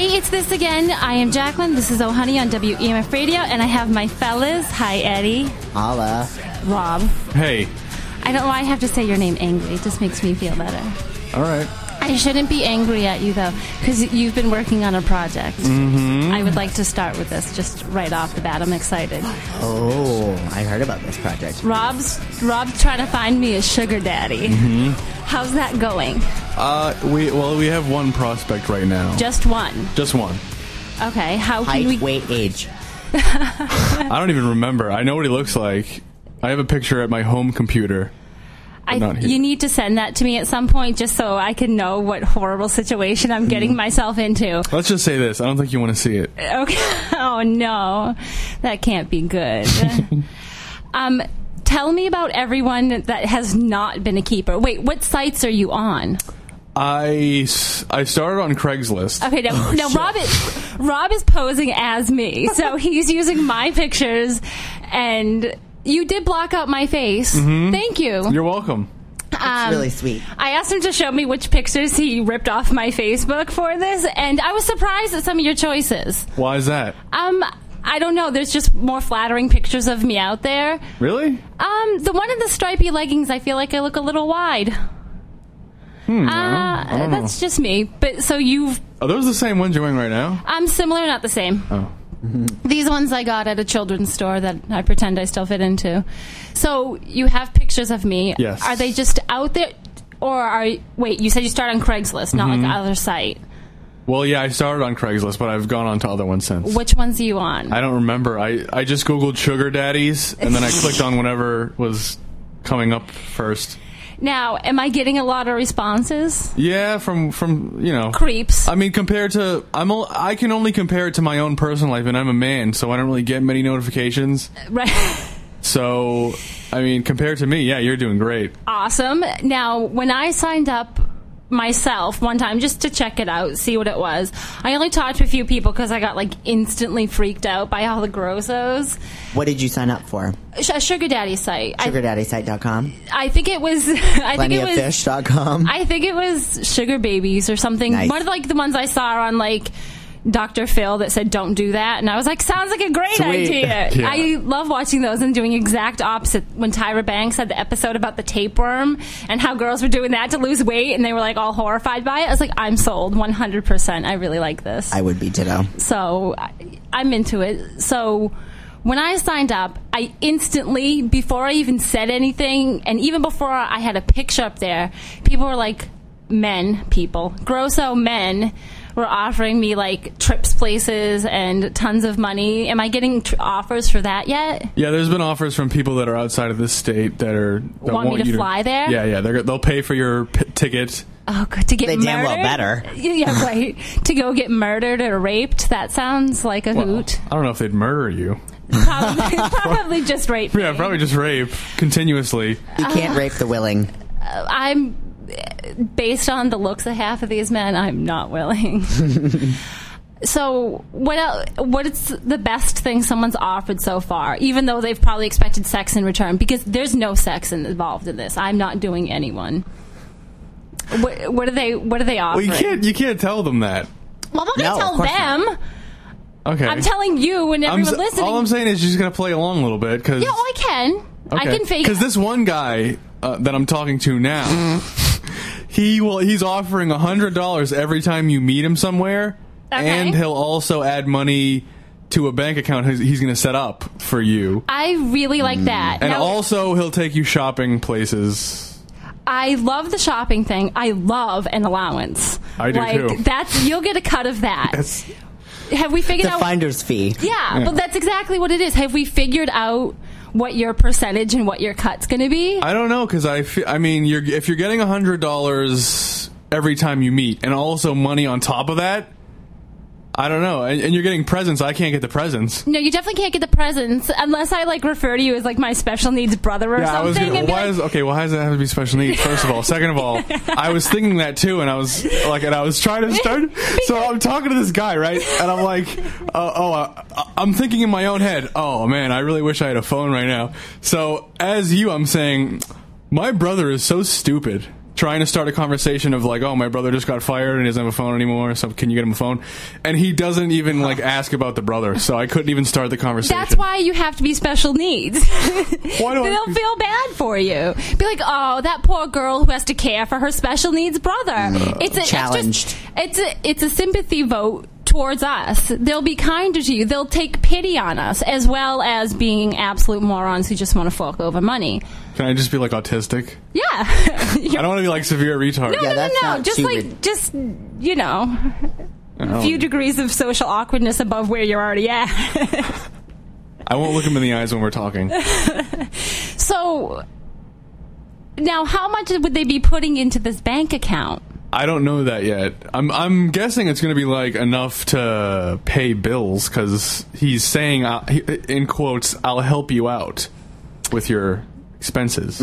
Hi, it's this again. I am Jacqueline. This is Oh Honey on WEMF Radio, and I have my fellas. Hi, Eddie. Holla. Rob. Hey. I don't know why I have to say your name angry. It just makes me feel better. All right. I shouldn't be angry at you though, because you've been working on a project. Mm-hmm. I would like to start with this just right off the bat. I'm excited. Oh, I heard about this project. Rob's Rob's trying to find me a sugar daddy. Mm-hmm. How's that going? Uh, we well, we have one prospect right now. Just one. Just one. Okay. How can Height, we? weight, age. I don't even remember. I know what he looks like. I have a picture at my home computer. I, you need to send that to me at some point, just so I can know what horrible situation I'm getting myself into. Let's just say this. I don't think you want to see it. Okay. Oh no, that can't be good. um, tell me about everyone that has not been a keeper. Wait, what sites are you on? I, I started on Craigslist. Okay, now, now Rob is Rob is posing as me, so he's using my pictures, and you did block out my face. Thank you. Mm-hmm. You're welcome. Um, really sweet. I asked him to show me which pictures he ripped off my Facebook for this, and I was surprised at some of your choices. Why is that? Um, I don't know. There's just more flattering pictures of me out there. Really? Um, the one in the stripy leggings, I feel like I look a little wide. Hmm, uh, that's just me. But so you've, Are those the same ones you're wearing right now? I'm similar, not the same. Oh. These ones I got at a children's store that I pretend I still fit into. So you have pictures of me. Yes. Are they just out there, or are you, wait? You said you start on Craigslist, not Mm-hmm. like other site. Well, yeah, I started on Craigslist, but I've gone on to other ones since. Which ones are you on? I don't remember. I, I just Googled sugar daddies, and then I clicked on whatever was coming up first. Now, am I getting a lot of responses? Yeah, from from you know Creeps. I mean, compared to I'm o- I can only compare it to my own personal life, and I'm a man, so I don't really get many notifications. Uh, right. So, I mean, compared to me, yeah, you're doing great. awesome. Now, when I signed up myself one time just to check it out, see what it was, I only talked to a few people because I got like instantly freaked out by all the grossos. What did you sign up for? A sugar daddy site. SugarDaddySite.com? I think it was. I think it was. PlentyofFish.com? I think it was sugar babies or something. Nice. One of like the ones I saw on like Dr. Phil that said don't do that, and I was like, sounds like a great Sweet. idea. Yeah. I love watching those and doing exact opposite. When Tyra Banks had the episode about the tapeworm and how girls were doing that to lose weight, and they were like all horrified by it. I was like, I'm sold 100. percent I really like this I would be ditto. so I, I'm into it. So when I signed up, I instantly, before I even said anything, and even before I had a picture up there, people were like, men, people, grosso men were offering me like trips places and tons of money. Am I getting tr- offers for that yet? Yeah, there's been offers from people that are outside of this state that are that Want me to you fly there? Yeah, yeah, they're, they'll pay for your p- ticket. Oh, good to get They murdered. damn well better. Yeah, right. to go get murdered or raped. That sounds like a Well, hoot. I don't know if they'd murder you. Probably, probably just rape. Yeah, me. probably just rape continuously. You can't uh, rape the willing. Uh, I'm based on the looks of half of these men. I'm not willing. so, what el what is the best thing someone's offered so far? Even though they've probably expected sex in return, because there's no sex involved in this. I'm not doing anyone. What, what are they? What are they Well, offering? you can't you can't tell them that. well, I'm not gonna of tell them. not. Okay. I'm telling you and I'm everyone s- listening. All I'm saying is you're just gonna play along a little bit because yeah, oh, I can. I can fake. Because this one guy uh, that I'm talking to now, he will. He's offering a hundred dollars every time you meet him somewhere, Okay. and he'll also add money to a bank account he's, he's going to set up for you, I really like that. Mm. and Now- also he'll take you shopping places. I love the shopping thing. I love an allowance. I do like, too. That's you'll get a cut of that. That's, Have we figured The out? finder's fee. yeah, but that's exactly what it is. Have we figured out what your percentage and what your cut's going to be? I don't know because I. Fe- I mean, you're if you're getting a hundred dollars every time you meet, and also money on top of that. I don't know, and, and you're getting presents. I can't get the presents. no, you definitely can't get the presents unless I like refer to you as like my special needs brother or Yeah, I was something. gonna, and why like, is okay? Well, why does it have to be special needs? First of all, second of all, I was thinking that too, and I was like, and I was trying to start. So I'm talking to this guy, right? And I'm like, uh, oh, uh, I'm thinking in my own head, oh man, I really wish I had a phone right now. So as you, I'm saying, my brother is so stupid. Trying to start a conversation of like, oh, my brother just got fired and he doesn't have a phone anymore, so can you get him a phone? And he doesn't even like ask about the brother, so I couldn't even start the conversation. That's why you have to be special needs. Why do They'll feel bad for you. Be like, oh, that poor girl who has to care for her special needs brother. it's a, Challenged. It's, just, it's a it's a sympathy vote towards us. They'll be kinder to you. They'll take pity on us, as well as being absolute morons who just want to fork over money. Can I just be like autistic? Yeah. I don't want to be like severe retard. no, Yeah, no, that's no, no. not Just too like, rid- just you know, a don't- few degrees of social awkwardness above where you're already at. I won't look him in the eyes when we're talking. So now, how much would they be putting into this bank account? I don't know that yet. I'm I'm guessing it's going to be like enough to pay bills because he's saying uh, he- in quotes, "I'll help you out with your expenses."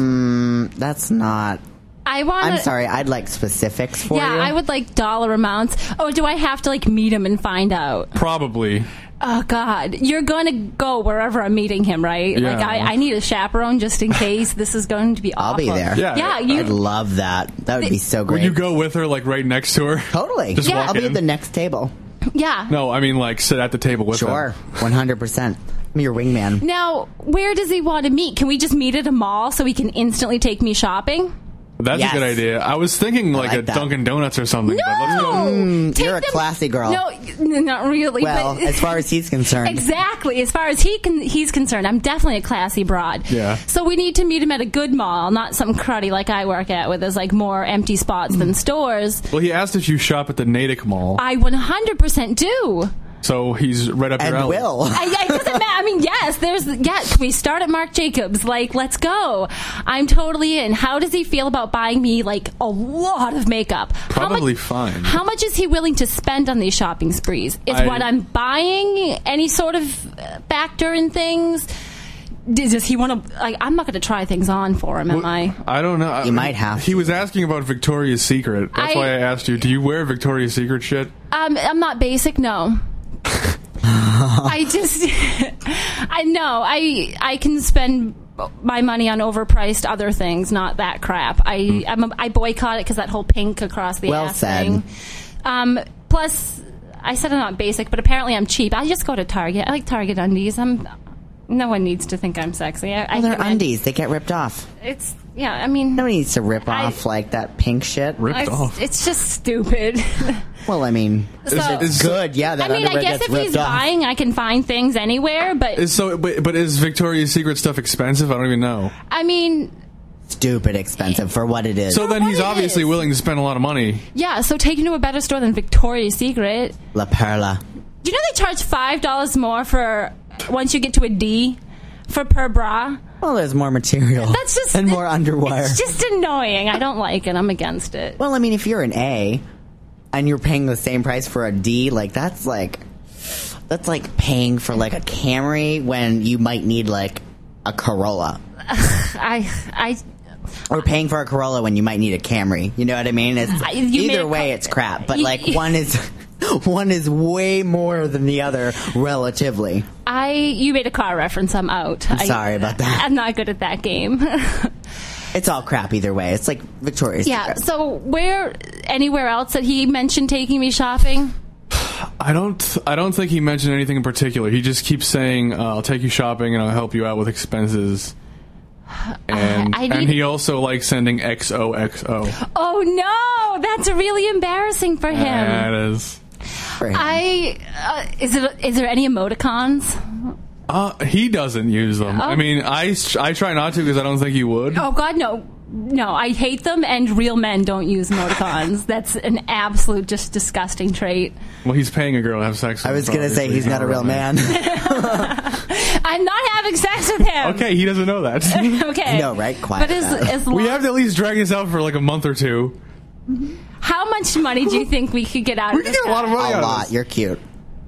That's not. I want. I'm sorry. I'd like specifics for Yeah, you. I would like dollar amounts. Oh, do I have to like meet him and find out? Probably. Oh God, you're going to go wherever I'm meeting him, right? Yeah. Like I, I need a chaperone just in case this is going to be I'll be there. Yeah. yeah. You I'd love that. That would be so great Would you go with her, like right next to her? Totally. Just Yeah. I'll be in. at the next table. yeah. no, I mean like sit at the table with Sure. them. 100%. I'm your wingman. Now, where does he want to meet? Can we just meet at a mall so he can instantly take me shopping? That's Yes. a good idea. I was thinking like, like a that. Dunkin' Donuts or something. But let's go. No, Mm, you're a them- classy girl. No, not really. Well, but, as far as he's concerned. Exactly. As far as he can, he's concerned, I'm definitely a classy broad. Yeah. So we need to meet him at a good mall, not some cruddy like I work at, where there's like more empty spots than stores. Well, he asked if you shop at the Natick Mall, I 100% do. So he's right up And your alley. will. I, I doesn't matter. I mean, yes, there's yeah. Can we start at Marc Jacobs? Like, let's go. I'm totally in. How does he feel about buying me like a lot of makeup? How Probably much- fine. How much is he willing to spend on these shopping sprees? Is I- what I'm buying any sort of uh, factor in things? Does does he want to? Like, I'm not going to try things on for him, am I? I don't know. You might have He to. was asking about Victoria's Secret. That's I- why I asked you. Do you wear Victoria's Secret shit? Um, I'm not basic. No. I just, I know. I I can spend my money on overpriced other things, not that crap. I I'm a, I boycott it because that whole pink across the Well ass said. thing. Um, plus, I said I'm not basic, but apparently I'm cheap. I just go to Target. I like Target undies. I'm. No one needs to think I'm sexy. I, I Well, they're think I'm- undies. They get ripped off. It's yeah. I mean, Nobody needs to rip I- off like that pink shit. Ripped it's, off. it's just stupid. Well, I mean, So- it's good. Yeah, that I mean, I underwear guess gets if he's off. buying, I can find things anywhere. But Is so, but, but is Victoria's Secret stuff expensive? I don't even know. I mean, Stupid expensive for what it is. So then what he's it obviously is. willing to spend a lot of money. yeah. So take him to a better store than Victoria's Secret. La Perla. Do you know they charge five dollars more for once you get to a D for per bra? Well, there's more material. That's just and more underwear. It's just annoying. I don't like it. I'm against it. well, I mean, if you're an A and you're paying the same price for a D, like that's like that's like paying for like a Camry when you might need like a Corolla. I I Or paying for a Corolla when you might need a Camry. You know what I mean? It's, I- either way, it's crap. But like one is one is way more than the other relatively. I you made a car reference. I'm out. I'm sorry about that. I'm not good at that game. It's all crap either way. It's like Victoria's. yeah. Secret. So where anywhere else that he mentioned taking me shopping? I don't. I don't think he mentioned anything in particular. He just keeps saying, uh, "I'll take you shopping and I'll help you out with expenses." And I and he also likes sending XOXO. Oh no, that's really embarrassing for him. That is. For. I uh, is it is there any emoticons? Uh, he doesn't use them. Oh. I mean, I, I try not to because I don't think he would. Oh God, no, no! I hate them, and real men don't use emoticons. That's an absolute, just disgusting trait. Well, he's paying a girl to have sex. with I was gonna say he's not a real man. I'm not having sex with him. Okay, he doesn't know that. Okay. No, right? Quiet But as, about it. as we have to at least drag this out for like a month or two. How much money do you think we could get out We of can this? get a lot of money guy? out a of lot. this. You're cute.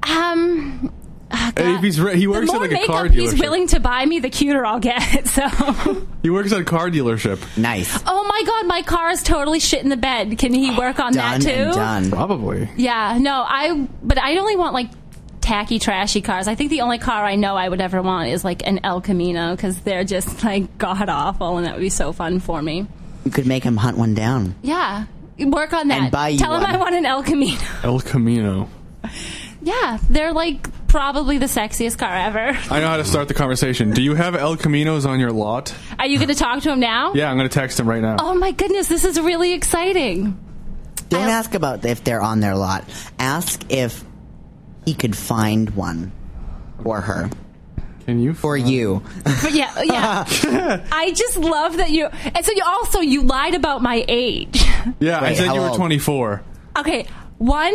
Um. ah, And if he's re- he the works more at like a makeup car he's dealership. willing to buy me, the cuter I'll get. So, He works at a car dealership. Nice. oh my god, my car is totally shit in the bed. Can he work on done that too? and done. Probably. Yeah, no, I. But I only want like tacky, trashy cars. I think the only car I know I would ever want is like an El Camino because they're just like god awful, and that would be so fun for me. You could make him hunt one down. Yeah. Work on that. And buy you Tell him one. I want an El Camino. El Camino. Yeah, they're like probably the sexiest car ever. I know how to start the conversation. Do you have El Caminos on your lot? Are you going to talk to him now? Yeah, I'm going to text him right now. Oh my goodness, this is really exciting. Don't I- ask about if they're on their lot. Ask if he could find one for her. Can you? For you. But yeah, yeah. I just love that you. And so you also you lied about my age. Yeah, I Wait, said how you were old? 24. Okay, one.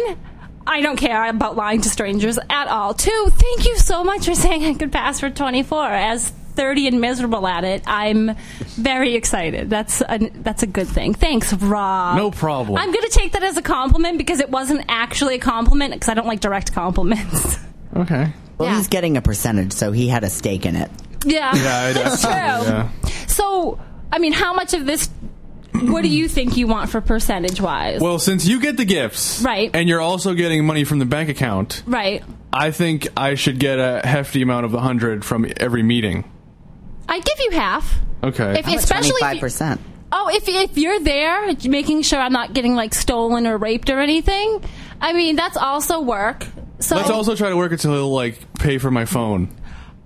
I don't care about lying to strangers at all. Two, thank you so much for saying I could pass for 24. As 30 and miserable at it, I'm very excited. That's a, that's a good thing. Thanks, Rob. No problem. I'm going to take that as a compliment because it wasn't actually a compliment because I don't like direct compliments. Okay. Well, Yeah. he's getting a percentage, so he had a stake in it. yeah. Yeah, that's true. yeah. So, I mean, how much of this? What do you think you want for percentage wise? Well, since you get the gifts, Right. and you're also getting money from the bank account, right. I think I should get a hefty amount of the hundred from every meeting. I give you half. Okay. If, especially five percent. Oh, if if you're there, making sure I'm not getting like stolen or raped or anything. I mean, that's also work. So Let's also try to work it till he'll like pay for my phone.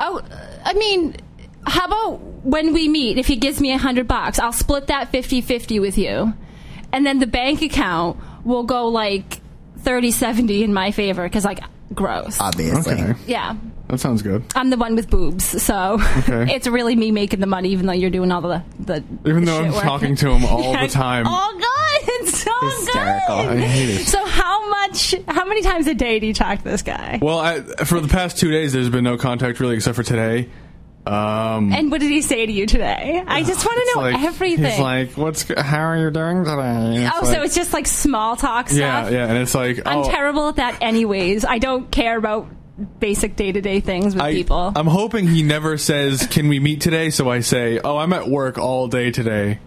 Oh, I mean, how about when we meet? If he gives me a hundred bucks, I'll split that 50-50 with you, and then the bank account will go like 30-70 in my favor because like gross. Obviously. Okay. yeah. That sounds good. I'm the one with boobs, so Okay. it's really me making the money, even though you're doing all the the. Even the though I'm work. talking to him all Yeah, the time. Oh god, it's so Hysterical. good. I hate it. So how much? How many times a day do you talk to this guy? Well, I, for the past two days, there's been no contact really, except for today. Um, And what did he say to you today? I just want to know like- everything. He's like, "What's? How are you doing today?" Oh, like- so it's just like small talk stuff. yeah, yeah, and it's like, I'm oh, terrible at that, anyways. I don't care about basic day to day things with I, people. I'm hoping he never says, "Can we meet today?" So I say, "Oh, I'm at work all day today."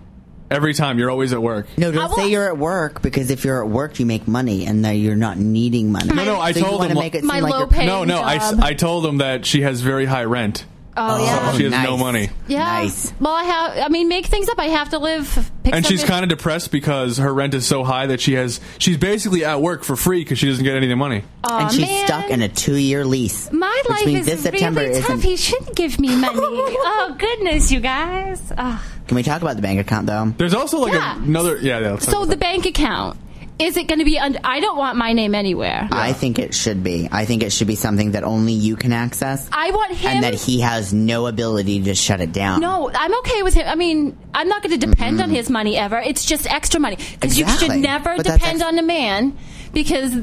Every time you're always at work. No, don't say you're at work because if you're at work, you make money, and that you're not needing money. No, no, I so you told want him. make it My seem like low you're pay- no, no, I, s- job. I told him that she has very high rent. oh, oh yeah, she has nice. no money. yeah. nice. Well, I have. I mean, make things up. I have to live. Pick And she's kind of depressed because her rent is so high that she has she's basically at work for free because she doesn't get any of the money. Aw, and she's man. stuck in a two-year lease. My which life means is this September really tough. isn't- He shouldn't give me money. oh goodness, you guys. Ugh. Can we talk about the bank account though? There's also like Yeah. another yeah. yeah So the bank account is it going to be? Under, I don't want my name anywhere. I think it should be. I think it should be something that only you can access, I want him. and that he has no ability to shut it down. No, I'm okay with him. I mean, I'm not going to depend on his money ever. It's just extra money because you should never But depend ex- on a man because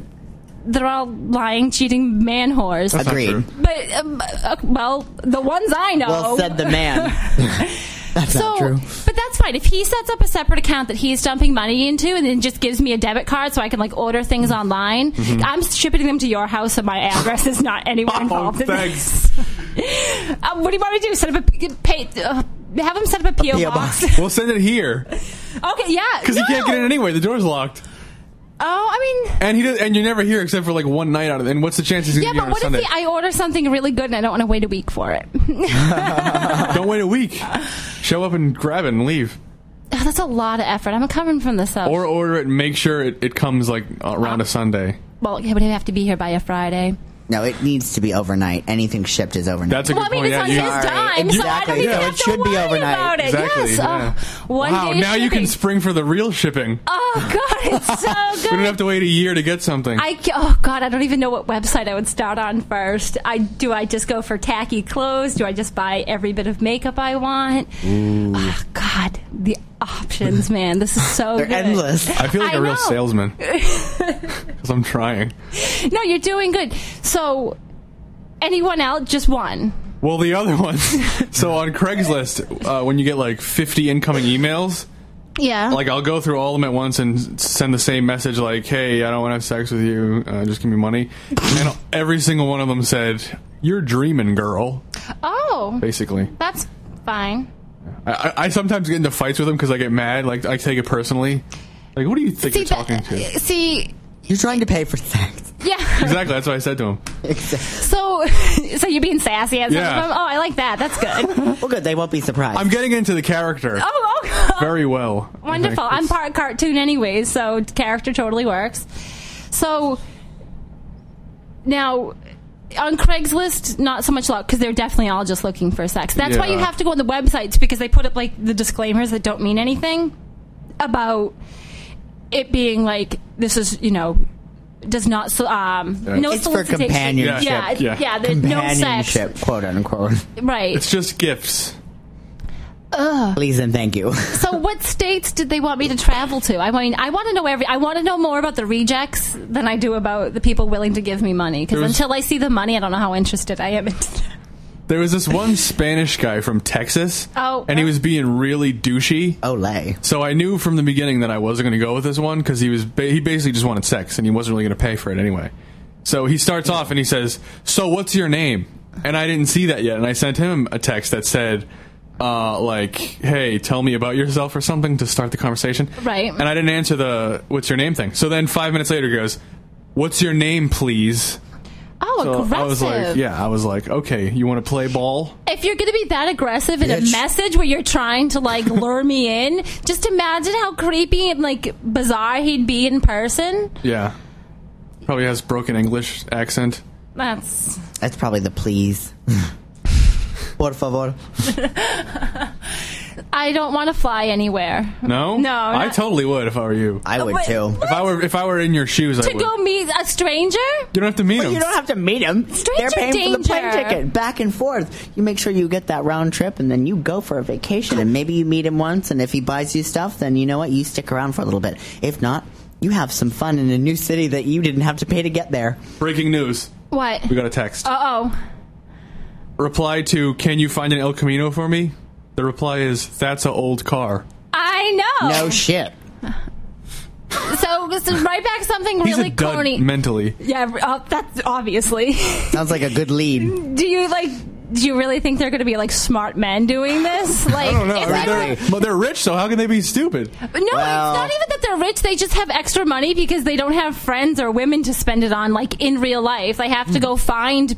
they're all lying, cheating man whores. That's not Agreed. true. But um, uh, well, the ones I know. Well said, the man. That's so, not true. but that's fine. If he sets up a separate account that he's dumping money into, and then just gives me a debit card so I can like order things online, Mm-hmm. I'm shipping them to your house, so my address is not anywhere Oh, involved in thanks. this. um, what do you want me to do? Set up a pay? Uh, have him set up a PO, PO box. box. We'll send it here okay, yeah, because no. he can't get in anyway. The door's locked, Oh, I mean, and he does, and you're never here except for like one night out of. And what's the chances he's yeah, gonna be but on what a if he, I order something really good and I don't want to wait a week for it? Don't wait a week. Show up and grab it and leave, Oh, that's a lot of effort. I'm coming from the south. or order it and make sure it, it comes like around uh, a Sunday. well, yeah, but you have to be here by a Friday. No, it needs to be overnight. Anything shipped is overnight. That's a Well, good I mean, point. it's on yeah, his you- dime, so I don't Exactly. even Yeah, have it to should be overnight. about it. Exactly. Yes. yeah. Oh, one wow. day Now you can spring for the real shipping. Oh God, it's so good. We don't have to wait a year to get something. I oh God, I don't even know what website I would start on first. I do I just go for tacky clothes? Do I just buy every bit of makeup I want? Oh God, the options, man. This is so They're good. endless. I feel like I a real know. salesman because I'm trying. No, you're doing good. So, anyone else? Just one. Well, the other ones. so on Craigslist, uh, when you get like 50 incoming emails, Yeah. like I'll go through all of them at once and send the same message, like, "Hey, I don't want to have sex with you. Uh, just give me money." And every single one of them said, "You're dreaming, girl." oh, Basically, that's fine. I, I, I sometimes get into fights with them because I get mad. Like I take it personally. Like, what do you think See, you're talking that- to? see, You're trying to pay for sex. yeah. Exactly. That's what I said to him. So, so you're being sassy at Yeah. of? Oh, I like that. That's good. well, good. They won't be surprised. I'm getting into the character. Oh, oh, very well. Wonderful. I'm part cartoon anyways, so character totally works. So now on Craigslist, not so much luck because they're definitely all just looking for sex. That's why you have to go on the websites because they put up like the disclaimers that don't mean anything about it being like this is you know does not so- um no It's for solicitation. companionship. Yeah, Yeah. yeah. there's no sex. Companionship, quote unquote. Right. It's just gifts. Please and thank you. So, what states did they want me to travel to? I mean, I want to know every. I want to know more about the rejects than I do about the people willing to give me money. Because until I see the money, I don't know how interested I am. in There was this one Spanish guy from Texas. Oh. And he uh. was being really douchey. Oh, Olay. So I knew from the beginning that I wasn't going to go with this one because he was ba- he basically just wanted sex and he wasn't really going to pay for it anyway. So he starts off and he says, "So what's your name?" And I didn't see that yet, and I sent him a text that said, uh, "Like, hey, tell me about yourself or something to start the conversation." Right. And I didn't answer the "What's your name?" thing. So then five minutes later, he goes, "What's your name, please?" oh, So aggressive. I was like, "Yeah." I was like, "Okay, you want to play ball?" If you're going to be that aggressive in a message where you're trying to like lure me in, just imagine how creepy and like bizarre he'd be in person. Yeah. Probably has broken English accent. That's That's probably the please. Por favor. I don't want to fly anywhere. No, No, I not- totally would if I were you. I would Wait, too. If I were if I were in your shoes, I To would. go meet a stranger? you don't have to meet But him. you don't have to meet them. Stranger They're paying for the plane danger. ticket back and forth. You make sure you get that round trip, and then you go for a vacation. And maybe you meet him once, and if he buys you stuff, then you know what? You stick around for a little bit. If not, you have some fun in a new city that you didn't have to pay to get there. Breaking news. What? We got a text. Uh oh. Reply to "Can you find an El Camino for me?" The reply is "That's an old car." I know. No shit. So, this is right back something He's really a dud corny. mentally. yeah, uh, that's obviously. Sounds like a good lead. do you like? Do you really think they're going to be like smart men doing this? Like, I don't know. I mean, they were- they're, but they're rich, so how can they be stupid? no, Well- it's not even that they're rich. They just have extra money because they don't have friends or women to spend it on, like in real life. They have to hmm. go find.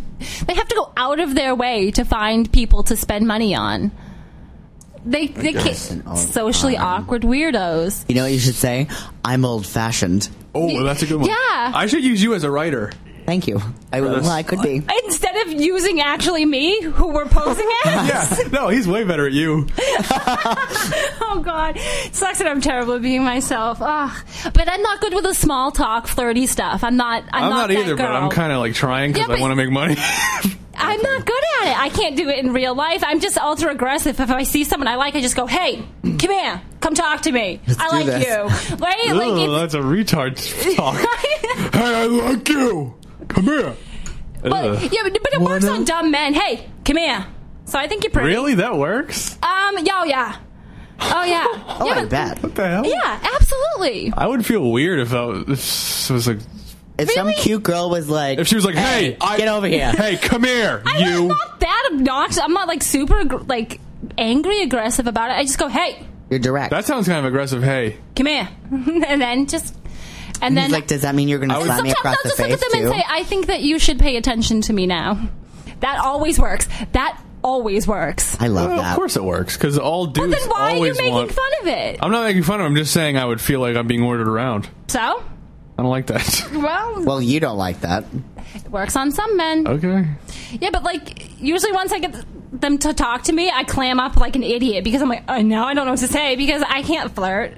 They have to go out of their way to find people to spend money on. They they can't socially time. awkward weirdos. You know what you should say? I'm old fashioned. Oh, that's a good one. Yeah. I should use you as a writer. Thank you. I, well, I could be. Instead of using actually me, who we're posing as. Yeah. No, he's way better at you. Oh God, sucks that I'm terrible at being myself. Ugh. But I'm not good with the small talk, flirty stuff. I'm not. I'm, I'm, not, that either, but girl. I'm kind of like trying because Yeah, I want to make money. I'm not good at it. I can't do it in real life. I'm just ultra aggressive. If I see someone I like, I just go, "Hey, come here, come talk to me. I do like this." you." Right? Like that's a retard talk. hey, I like you. Come here. but, yeah, but, but it works Wanna- on dumb men. Hey, come here. So I think you're pretty. Really? That works? Um. Yeah. Yeah. Oh yeah. Oh, yeah, I but- bet. What the hell? Yeah. Absolutely. I would feel weird if I was, if it was like If some Really? cute girl was like, if she was like, "Hey, I, get over here." Hey, come here, I'm you." not that obnoxious. I'm not like super aggr- like angry aggressive about it. I just go, "Hey, You're direct. That sounds kind of aggressive. Hey, come here," and then just and He's then like, does that mean you're going to I would- slap me sometimes across I'll the just look face at them too? and say, "I think that you should pay attention to me now." That always works. That always works. I love well, that. of course it works because all Well, dudes then why are you always making want. fun of it? I'm not making fun of. him. I'm just saying I would feel like I'm being ordered around. so, I don't like that. well, Well, you don't like that. it works on some men. okay. Yeah, but like usually once I get them to talk to me, I clam up like an idiot because I'm like, oh, now I don't know what to say because I can't flirt.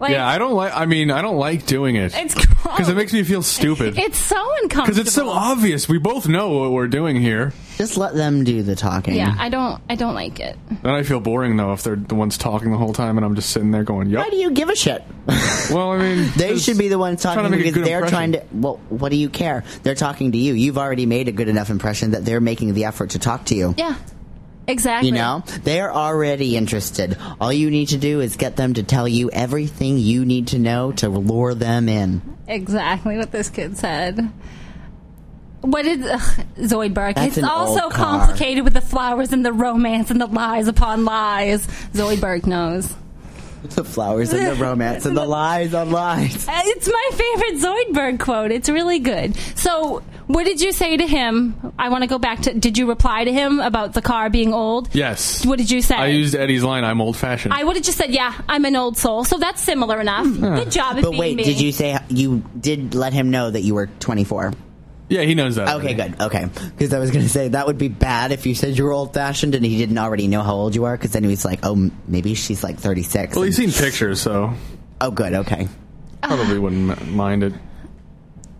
Like, Yeah, I don't like. I mean, I don't like doing it it's because it makes me feel stupid. It's so uncomfortable. Because it's so obvious. We both know what we're doing here. Just let them do the talking. Yeah, I don't. I don't like it. Then I feel boring though if they're the ones talking the whole time and I'm just sitting there going, Why do you give a shit? Well, I mean, They should be the ones talking to because they're impression. trying to. Well, what do you care? They're talking to you. You've already made a good enough impression that they're making the effort to talk to you. Yeah, exactly. You know, they're already interested. All you need to do is get them to tell you everything you need to know to lure them in. exactly what this kid said. What did ugh, Zoidberg? That's it's all so complicated with the flowers and the romance and the lies upon lies. Zoidberg knows. The flowers and the romance and the lies on lies. Uh, It's my favorite Zoidberg quote. It's really good. So, what did you say to him? I want to go back to. Did you reply to him about the car being old? Yes. What did you say? I used Eddie's line. I'm old fashioned. I would have just said, "Yeah, I'm an old soul." So that's similar enough. Good job. But being wait, me. did you say you did let him know that you were 24? Yeah, he knows that. Okay, already. good. Okay. Because I was going to say that would be bad if you said you were old fashioned and he didn't already know how old you are because then he's like, oh, maybe she's like 36. Well, he's seen pictures, so oh, good. Okay. probably wouldn't m- mind it.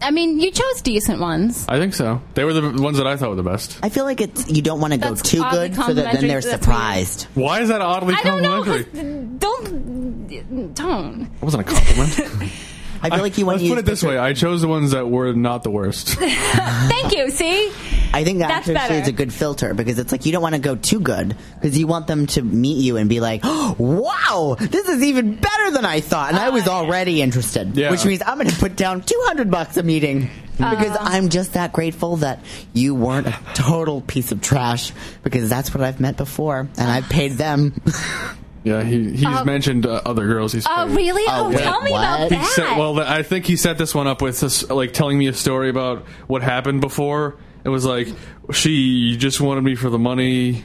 I mean, you chose decent ones. I think so. They were the ones that I thought were the best. I feel like it's you don't want to go That's too oddly good so that then they're complimentary. That's surprised. Why is that oddly I don't know. complimentary? 'cause- Don't don't. That wasn't a compliment. I feel like you want to put it this way: I chose the ones that were not the worst. Thank you. See, I think that That's actually better. is a good filter because it's like you don't want to go too good because you want them to meet you and be like, oh, "Wow, this is even better than I thought," and I was ah, already interested. Yeah. Which means I'm going to put down 200 bucks a meeting uh-huh. because I'm just that grateful that you weren't a total piece of trash because that's what I've met before and I've paid them. yeah, he he's um, mentioned uh, other girls. He's uh, Oh, paid. really? Oh, yeah. tell me about What? He that. set, well, th- I think he set this one up with this, like telling me a story about what happened before. It was like she just wanted me for the money.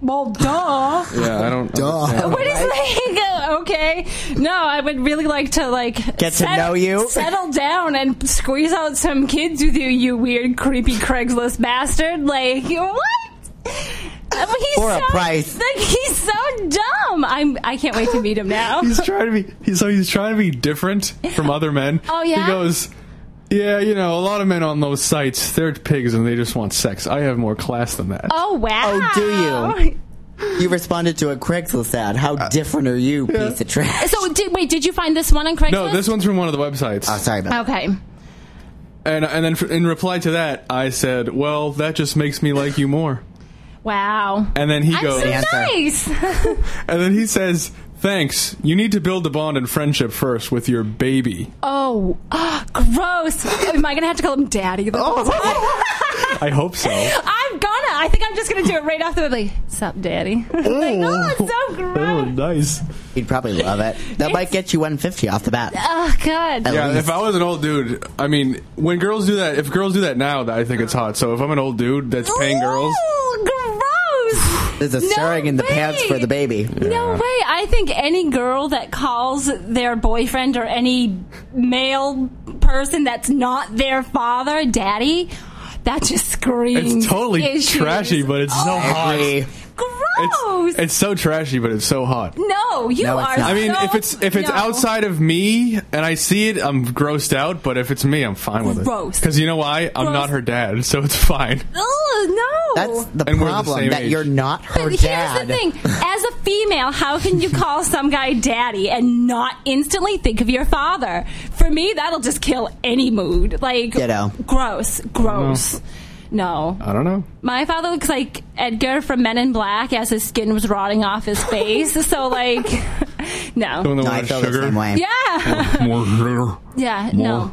well, duh. Yeah, I don't. understand. What is like? Uh, okay, no, I would really like to like Get to know you. settle down, and squeeze out some kids with you. You weird, creepy Craigslist bastard. Like what? I mean, he's For a so, price. Like he's so dumb. I'm. I can't wait to meet him now. He's trying to be. He's, so he's trying to be different from other men. Oh, yeah? He goes. Yeah, you know, a lot of men on those sites, they're pigs and they just want sex. I have more class than that. Oh wow! Oh, do you? You responded to a Craigslist ad. How uh, different are you, piece of trash? So did, wait, did you find this one on Craigslist? no, this one's from one of the websites. Oh, sorry about Okay. And and then in reply to that, I said, "Well, that just makes me like you more." Wow. And then he I'm goes, so nice. and then he says, "Thanks. You need to build a bond and friendship first with your baby." oh, ah, gross. Am I gonna have to call him daddy? The whole time? I hope so. I'm gonna. I think I'm just gonna do it right off the like, sup, daddy. like, oh, it's so Oh, nice. He'd probably love it. That might get you 150 off the bat. Oh, God. At Yeah, least. if I was an old dude, I mean, when girls do that, if girls do that now, I think it's hot. So if I'm an old dude that's paying girls, Ooh, gross. There's a No stirring in the pants way. for the baby. No way. I think any girl that calls their boyfriend or any male person that's not their father daddy, that just screams. it's totally issues. trashy, but it's so oh, hot. Agree. gross. It's, it's so trashy, but it's so hot. no, you No, it's are. not. I mean, so- if it's if it's no. outside of me and I see it, I'm grossed out. But if it's me, I'm fine with it. Gross. Because you know why? I'm Gross. not her dad, so it's fine. Ugh, no. That's the And we're the problem same that age. you're not her But dad. here's the thing: as a female, how can you call some guy daddy and not instantly think of your father? For me, that'll just kill any mood. Like, Ditto. gross, gross. No, I don't know. my father looks like Edgar from Men in Black as his skin was rotting off his face. so, like, no, Doing the No, I with feel the same way. yeah, More sugar. yeah, no.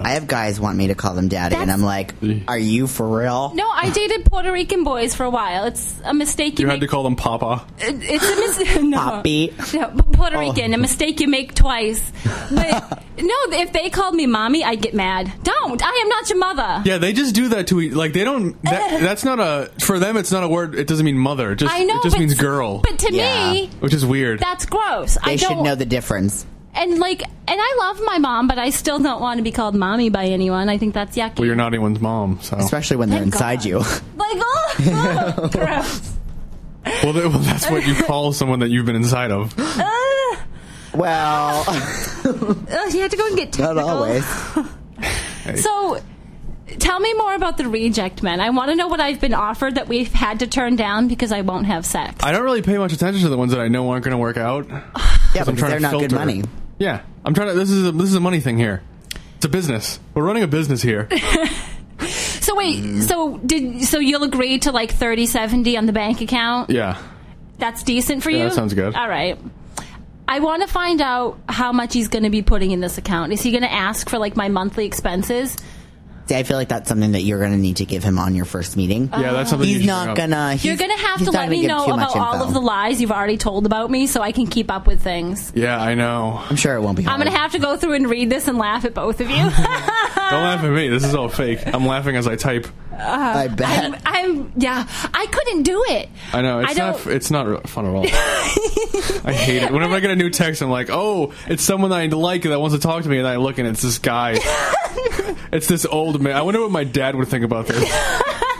I have guys want me to call them daddy, and I'm like, are you for real? No, I dated Puerto Rican boys for a while. It's a mistake you, You make. had to call them Papa. It's a mistake. No. Poppy. No, P- Puerto oh. Rican, a mistake you make twice. But no, if they called me mommy, I'd get mad. Don't. I am not your mother. Yeah, they just do that to each. Like they don't. That, that's not a. For them, it's not a word. It doesn't mean mother. It just I know. it just but, means girl, But to Yeah. me, which is weird. that's gross. They I should don't. know the difference. And like, and I love my mom, but I still don't want to be called mommy by anyone. I think that's yucky. well, you're not anyone's mom, so. Especially when they're Thank inside God. you. Like, oh, oh, gross. Well, th- well, that's what you call someone that you've been inside of. Ugh. Uh. well, uh, Ugh, you had to go and get not technical. always. So, tell me more about the reject men. I want to know what I've been offered that we've had to turn down because I won't have sex. I don't really pay much attention to the ones that I know aren't going to work out. Yeah, I'm because trying they're to not good money. Yeah, I'm trying to. This is a, this is a money thing here. It's a business. We're running a business here. So wait, so did so you'll agree to like thirty seventy on the bank account? Yeah. That's decent for Yeah, you. that sounds good. All right. I want to find out how much he's going to be putting in this account. Is he going to ask for like my monthly expenses? See, I feel like that's something that you're going to need to give him on your first meeting. Yeah, that's something you He's should not bring up. gonna. He's, You're gonna have to let me know about all of the lies you've already told about me, so I can keep up with things. Yeah, I know. I'm sure it won't be. Hard. I'm gonna have to go through and read this and laugh at both of you. Don't laugh at me. This is all fake. I'm laughing as I type. I bet. I'm, I'm, yeah, I couldn't do it. I know it's I not. don't- It's not fun at all. I hate it. Whenever I get a new text, I'm like, "Oh, it's someone that I like that wants to talk to me," and I look and it's this guy. it's this old man. I wonder what my dad would think about this.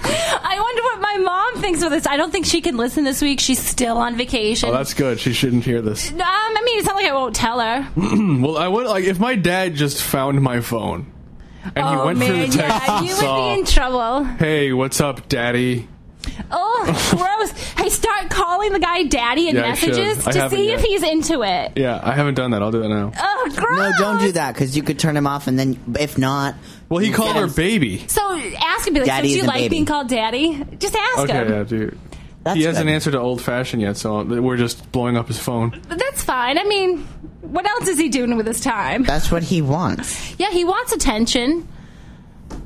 I wonder what my mom thinks of this. I don't think she can listen this week. She's still on vacation. Oh, that's good. She shouldn't hear this. um, I mean, it's not like I won't tell her. Well, I would like if my dad just found my phone and he oh went man, through the text yeah, and you would be in trouble. "Hey, what's up, Daddy?" Oh, gross! Hey, start calling the guy daddy in Yeah, messages to see yet. if he's into it. Yeah, I haven't done that. I'll do that now. Oh, gross! no, don't do that because you could turn him off, and then if not, Well, he called her baby. So ask him, be like, Daddy so do you like baby. being called daddy? Just ask Okay, him. yeah, dude. That's he hasn't good. answered to old fashioned yet, so we're just blowing up his phone. That's fine. I mean, what else is he doing with his time? that's what he wants, Yeah, he wants attention.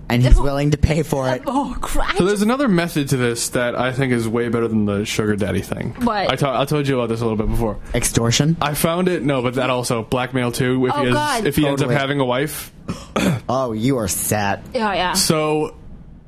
and he's willing to pay for it. Oh, Christ. So there's another method to this that I think is way better than the sugar daddy thing. What? I, ta- I told you about this a little bit before. Extortion. I found it. No, but that also blackmail too. If Oh, he has, God. if he ends up having a wife. Oh, you are set. Oh, yeah. So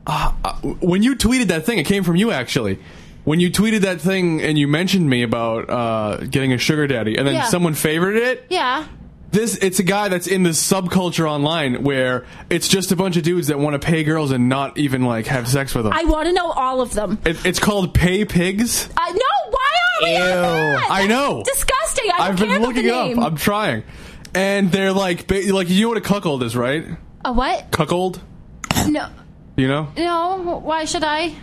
uh, uh, when you tweeted that thing, it came from you actually. When you tweeted that thing and you mentioned me about uh, getting a sugar daddy, and then Yeah. someone favored it. Yeah. This it's a guy that's in this subculture online where it's just a bunch of dudes that want to pay girls and not even like have sex with them. I want to know all of them. It, it's called Pay Pigs. Uh, no, why are we on Ew. that? I know. Disgusting. I don't I've care been about looking the it up. name. I'm trying, and they're like, ba- like you know what a cuckold is, right? A what? Cuckold, No. you know? No. Why should I?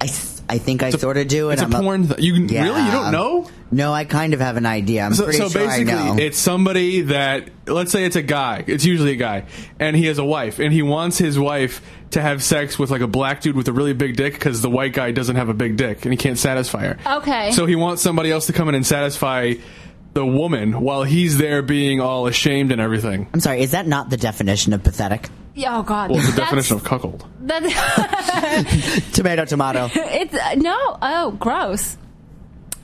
I, s- I think I sort of do. And It's a I'm porn. Th- you can- Yeah. really you don't know? No, I kind of have an idea. I'm So, pretty so sure I know. basically, it's somebody that let's say it's a guy. It's usually a guy, and he has a wife, and he wants his wife to have sex with like a black dude with a really big dick because the white guy doesn't have a big dick and he can't satisfy her. Okay. So he wants somebody else to come in and satisfy the woman while he's there being all ashamed and everything. I'm sorry. Is that not the definition of pathetic? Yeah, Oh God. Well, it's the That's- definition of cuckold. that- Tomato, tomato. it's uh, no. Oh, gross.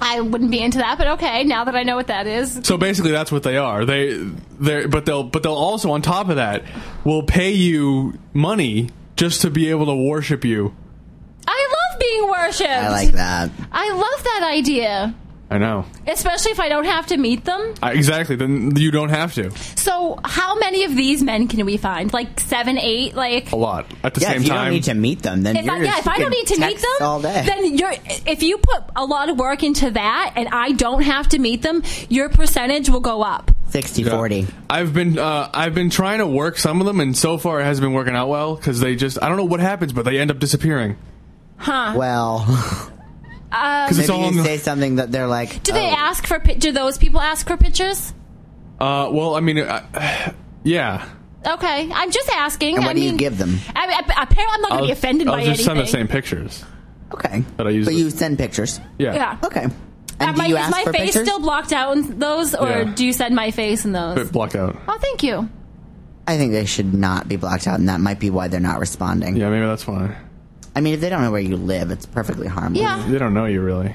I wouldn't be into that, but okay. Now that I know what that is, So basically, that's what they are. They, they, but they'll, but they'll also on top of that, will pay you money just to be able to worship you. I love being worshipped. I like that. I love that idea, I know especially if I don't have to meet them. I, exactly. Then you don't have to. So, how many of these men can we find? Like seven, eight? Like A lot at the Yeah, same if you time. don't need to meet them, then if you're I, yeah, if I don't need to meet them, all day. then you're. If you put a lot of work into that, and I don't have to meet them, your percentage will go up. 60 Yeah. 40. I've been uh, I've been trying to work some of them, and so far it hasn't been working out well because they just I don't know what happens, but they end up disappearing. Huh? Well, Because it's maybe all you in say something that they're like. Do they oh, ask for? pi- Do those people ask for pictures? uh, well, I mean, uh, yeah. Okay, I'm just asking. And I what do you mean, give them? I, I, apparently, I'm not going to be offended I'll by just anything. send the same pictures. Okay. That I use But you send pictures. Yeah. Yeah. Okay. Uh, And do my, you is ask my for face pictures? still blocked out in those, or Yeah. do you send my face in those? Bit blocked out. oh, thank you. I think they should not be blocked out, and that might be why they're not responding. Yeah, maybe that's why I mean, if they don't know where you live, it's perfectly harmless. Yeah. they don't know you really.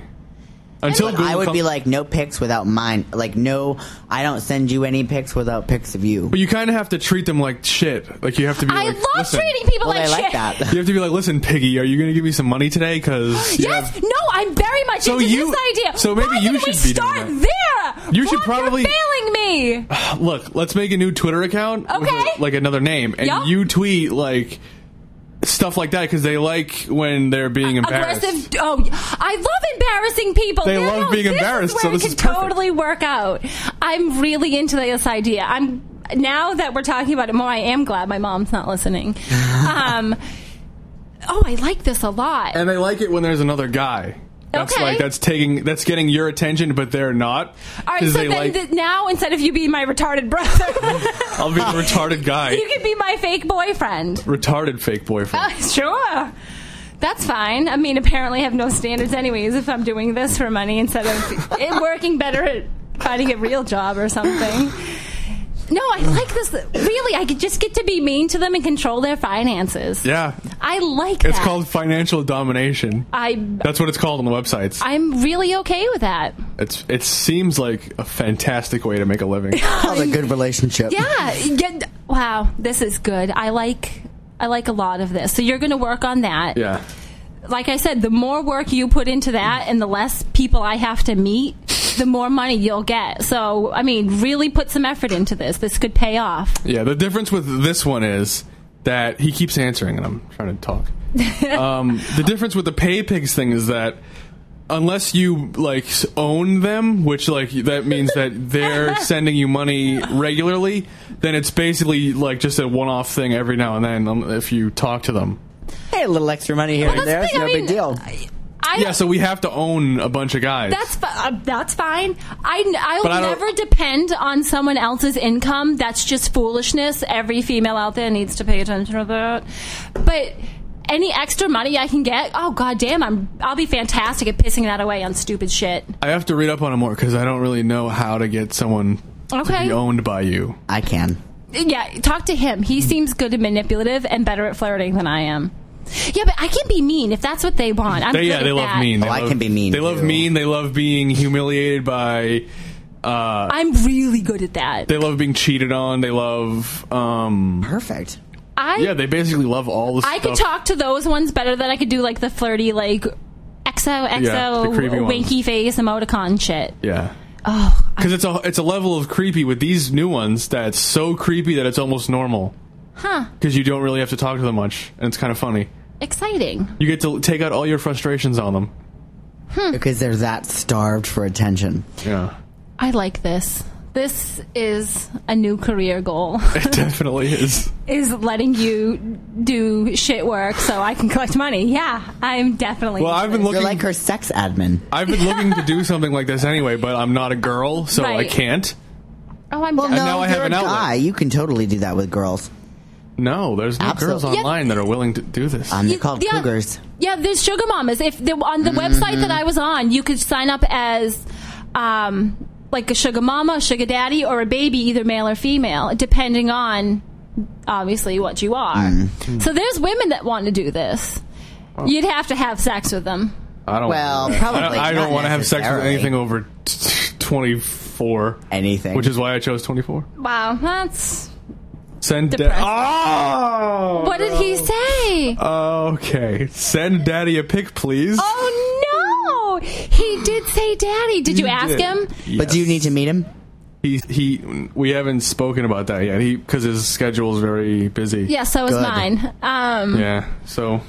Until But Google I would com- be like, no pics without mine. Like, no, I don't send you any pics without pics of you. But you kind of have to treat them like shit. Like you have to be. I like, love listen. treating people Well, like I like shit. that. You have to be like, listen, Piggy, are you going to give me some money today? Because Yes, no, I'm very much So into you- this idea. so maybe Why you didn't we should be doing start that. there. You should Rob, probably- You're failing me. look, let's make a new Twitter account with Okay. a- like another name, and Yup. you tweet like stuff like that because they like when they're being embarrassed. Aggressive. Oh, I love embarrassing people. They There- love no, being this embarrassed, Is so this it is could perfect. totally work out. I'm really into this idea. I'm now that we're talking about it more. I am glad my mom's not listening. um, oh, I like this a lot. And they like it when there's another guy. That's Okay. like that's taking that's getting your attention, but they're not. All right, so then like th- now instead of you being my retarded brother, I'll be the retarded guy, you can be my fake boyfriend. retarded fake boyfriend. Uh, sure. That's fine. I mean, apparently I have no standards anyways if I'm doing this for money instead of it working better at finding a real job or something. No, I like this. Really, I could just get to be mean to them and control their finances. Yeah, I like that. it's called financial domination. I. That's what it's called on the websites. I'm really okay with that. It's it seems like a fantastic way to make a living. Called a good relationship. Yeah. Get, wow. This is good. I like. I like a lot of this. So you're going to work on that. yeah. Like I said, the more work you put into that, and the less people I have to meet, the more money you'll get. So, I mean, really put some effort into this. This could pay off. Yeah, the difference with this one is that he keeps answering and I'm trying to talk. um, the difference with the pay pigs thing is that unless you like own them, which like that means that they're sending you money regularly, then it's basically like just a one-off thing every now and then um, if you talk to them. Hey, a little extra money here Well, and there. the It's no I big deal. I, Yeah, so we have to own a bunch of guys. That's fi- uh, that's fine. I I will I never depend on someone else's income. That's just foolishness. Every female out there needs to pay attention to that. But any extra money I can get, oh god damn, I'm I'll be fantastic at pissing that away on stupid shit. I have to read up on it more because I don't really know how to get someone to Okay. be owned by you. I can. Yeah, talk to him. He seems good and manipulative and better at flirting than I am. Yeah, but I can be mean if that's what they want. I'm They, good yeah, at they love that. mean. They Oh, I love, can be mean, They love too. mean. They love being humiliated by. Uh, I'm really good at that. they love being cheated on. They love. Um, Perfect. I yeah, they basically love all the I stuff. could talk to those ones better than I could do like the flirty like exo exo Yeah, the creepy ones. winky face emoticon shit. Yeah, Oh, because it's a it's a level of creepy with these new ones that's so creepy that it's almost normal. Huh. Because you don't really have to talk to them much, and it's kind of funny. Exciting. You get to take out all your frustrations on them. Hmm. Because they're that starved for attention. Yeah, I like this. This is a new career goal. it definitely is. is letting you do shit work so I can collect money. Yeah, I'm definitely. Well, I've been You're looking. like her sex admin. I've been looking to do something like this anyway, but I'm not a girl, so I Right. can't. Oh, I'm Well, done. no, now I you're have an a outlet. guy. You can totally do that with girls. No, there's no girls Absolutely. Yeah. online that are willing to do this. Um, they're You- called yeah. cougars. Yeah, there's sugar mamas. If they, on the website that I was on, you could sign up as um, like a sugar mama, a sugar daddy, or a baby, either male or female, depending on obviously what you are. So there's women that want to do this. You'd have to have sex with them. I don't. Well, I probably don't, I don't want to have sex with anything over t- 24. Anything. Which is why I chose 24. Wow, that's Send da- Oh! what did he say? Okay. Send daddy a pic, please. Oh no! He did say daddy. Did you ask did. him? But do you need to meet him? He, he, we haven't spoken about that yet. He, because his schedule is very busy. Yeah, so is Good. mine. Um, Yeah. So,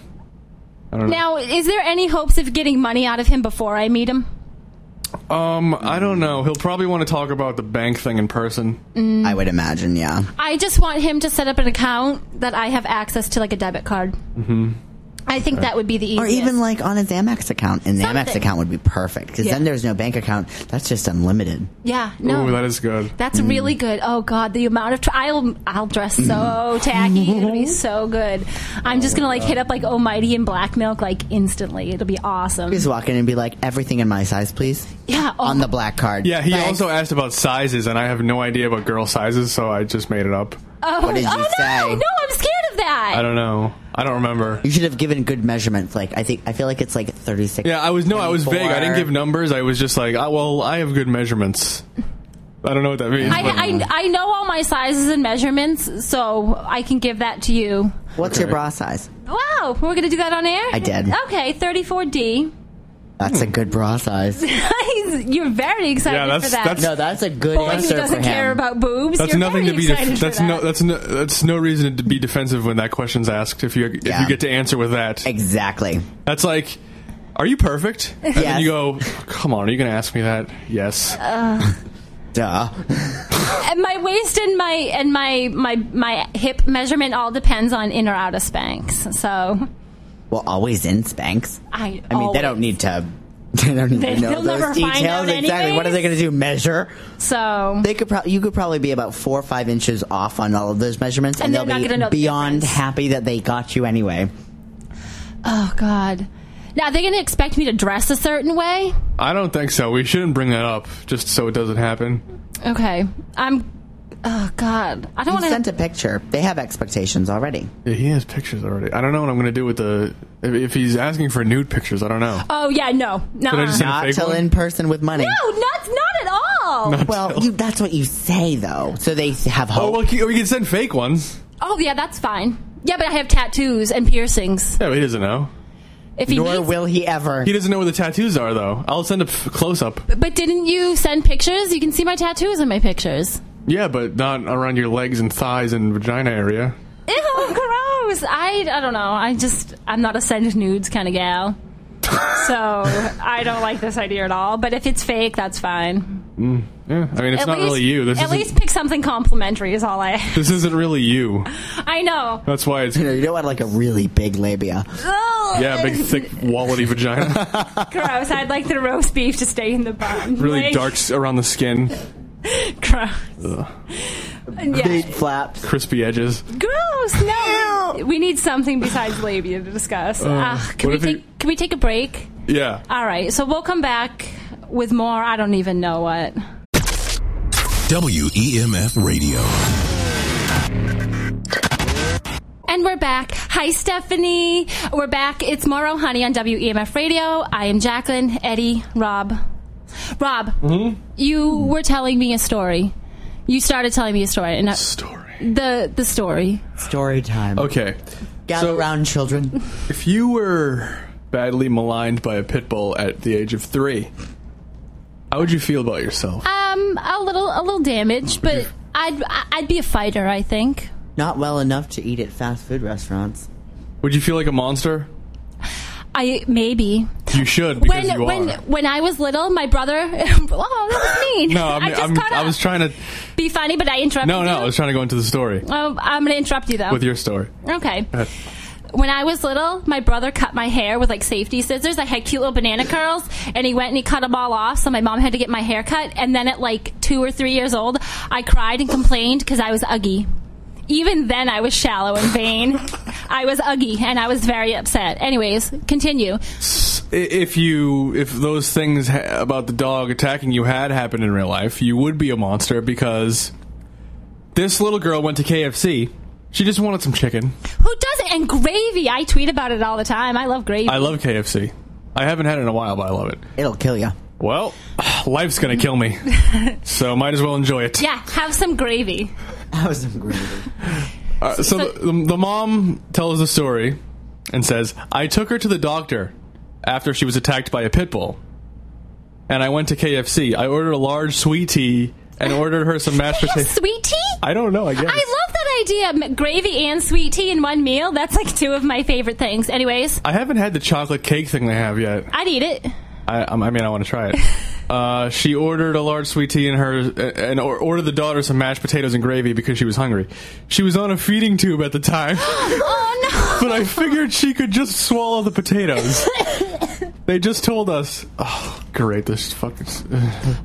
I don't know. Now, is there any hopes of getting money out of him before I meet him? Um, I don't know. He'll probably want to talk about the bank thing in person. Mm. I would imagine, yeah. I just want him to set up an account that I have access to, like a debit card. I think that would be the easiest. Or even like on his Amex account. And the Amex account would be perfect. Because Yeah. then there's no bank account. That's just unlimited. yeah, no, Ooh, that is good. that's really mm. good. Oh God, the amount of tr- I'll I'll dress so mm. tacky. It'll be so good. I'm just gonna like hit up like Almighty and Black Milk like instantly. It'll be awesome. Just walk in and be like, everything in my size, please. Yeah, oh, On the black card. Yeah, he Thanks. also asked about sizes, and I have no idea about girl sizes, so I just made it up. oh, What did oh, you oh, no, say? no, I'm scared of that. I don't know. I don't remember. You should have given good measurements. Like, I think, I feel like it's like 36. Yeah, I was no, I was vague. I didn't give numbers. I was just like, oh, well, I have good measurements. I don't know what that means. I, but- I, I know all my sizes and measurements, so I can give that to you. What's your bra size? Wow, we're gonna do that on air. I did. Okay, 34D. That's a good bra size. You're very excited Yeah, that's- for that. that's- No, that's a good Boy who doesn't for care about boobs. that's You're nothing to be. excited Def- for that's that. no. That's no. That's no reason to be defensive when that question's asked. If you if Yeah. you get to answer with that, exactly. that's like, are you perfect? And then you go, come on, are you going to ask me that? Yes. Uh. Duh. and my waist and my and my my my hip measurement all depends on in or out of Spanx. So Well, always in Spanx. I. I mean, they don't need to. They don't even They- know they'll those never find details out exactly. What are they going to do? Measure? So They could. Pro- you could probably be about four or five inches off on all of those measurements, and, And they're they'll be gonna the beyond happy that they got you anyway. oh god. Now they're going to expect me to dress a certain way. I don't think so. We shouldn't bring that up just so it doesn't happen. Okay, I'm. Oh God, I don't You want sent to. a picture. They have expectations already. Yeah, he has pictures already. I don't know what I'm going to do with the. If, if he's asking for nude pictures, I don't know. Oh yeah, no, no, Did I just send a Not fake till one? in person with money. no, not not at all. Well, you, that's what you say though. So they have Oh, hope. well, we can send fake ones. Oh yeah, that's fine. Yeah, but I have tattoos and piercings. Yeah, but he doesn't know. If he Nor needs, will he ever. He doesn't know where the tattoos are, though. I'll send a f- close up. but didn't you send pictures? You can see my tattoos in my pictures. Yeah, but not around your legs and thighs and vagina area. Ew, gross. I I don't know. I just I'm not a send nudes kind of gal. so I don't like this idea at all. But if it's fake, that's fine. Mm, yeah, I mean, it's at not least, really you. This at least pick something complimentary. Is all I. This isn't really you. I know. That's why it's You know, you don't want like a really big labia. Ugh, yeah, big, thick, wallety vagina. Gross. I'd like the roast beef to stay in the bun. Really Like, dark around the skin, Gross. Big Yeah. flaps. crispy edges. Gross. No. We need something besides labia to discuss. Ugh, can Uh, what we if take? Can we take a break? Yeah. All right. So we'll come back with more. I don't even know what. WEMF Radio. And we're back. Hi, Stephanie. We're back. It's Morrow Honey on WEMF Radio. I am Jacqueline, Eddie, Rob. Rob, Mm-hmm. you were telling me a story. You started telling me a story, and I- Story. the the story. Story time. Okay. Gather so- round, children. If you were badly maligned by a pit bull at the age of three, how would you feel about yourself? Um, a little a little damaged, but I'd I'd be a fighter. I think. Not well enough to eat at fast food restaurants. Would you feel like a monster? I maybe You should because when you when are. when I was little, my brother. oh, that was mean. No, I mean, just I'm, I was trying to. be funny, but I interrupted. No, no, you. I was trying to go into the story Oh, I'm gonna interrupt you though. with your story. Okay. When I was little, my brother cut my hair with like safety scissors. I had cute little banana curls, and he went and he cut them all off. So my mom had to get my hair cut. And then at like two or three years old, I cried and complained because I was uggy. Even then, I was shallow and vain. I was uggy, and I was very upset. Anyways, continue. If you, if those things ha- about the dog attacking you had happened in real life, you would be a monster because this little girl went to KFC. She just wanted some chicken. Who doesn't? And gravy. I tweet about it all the time. I love gravy. I love KFC. I haven't had it in a while, but I love it. It'll kill you. Well, life's gonna kill me, so might as well enjoy it. yeah, have some gravy. That was. Uh, so the, the, the mom tells the story and says, I took her to the doctor after she was attacked by a pit bull. And I went to KFC. I ordered a large sweet tea and ordered her some mashed potatoes. sweet tea. I don't know, I guess. I love that idea. M- Gravy and sweet tea in one meal. That's like two of my favorite things. Anyways, I haven't had the chocolate cake thing they have yet. I'd eat it. I, I mean, I want to try it. Uh, she ordered a large sweet tea and her and or, ordered the daughter some mashed potatoes and gravy because she was hungry. She was on a feeding tube at the time. Oh but I figured she could just swallow the potatoes. they just told us. Oh, great! This fucking!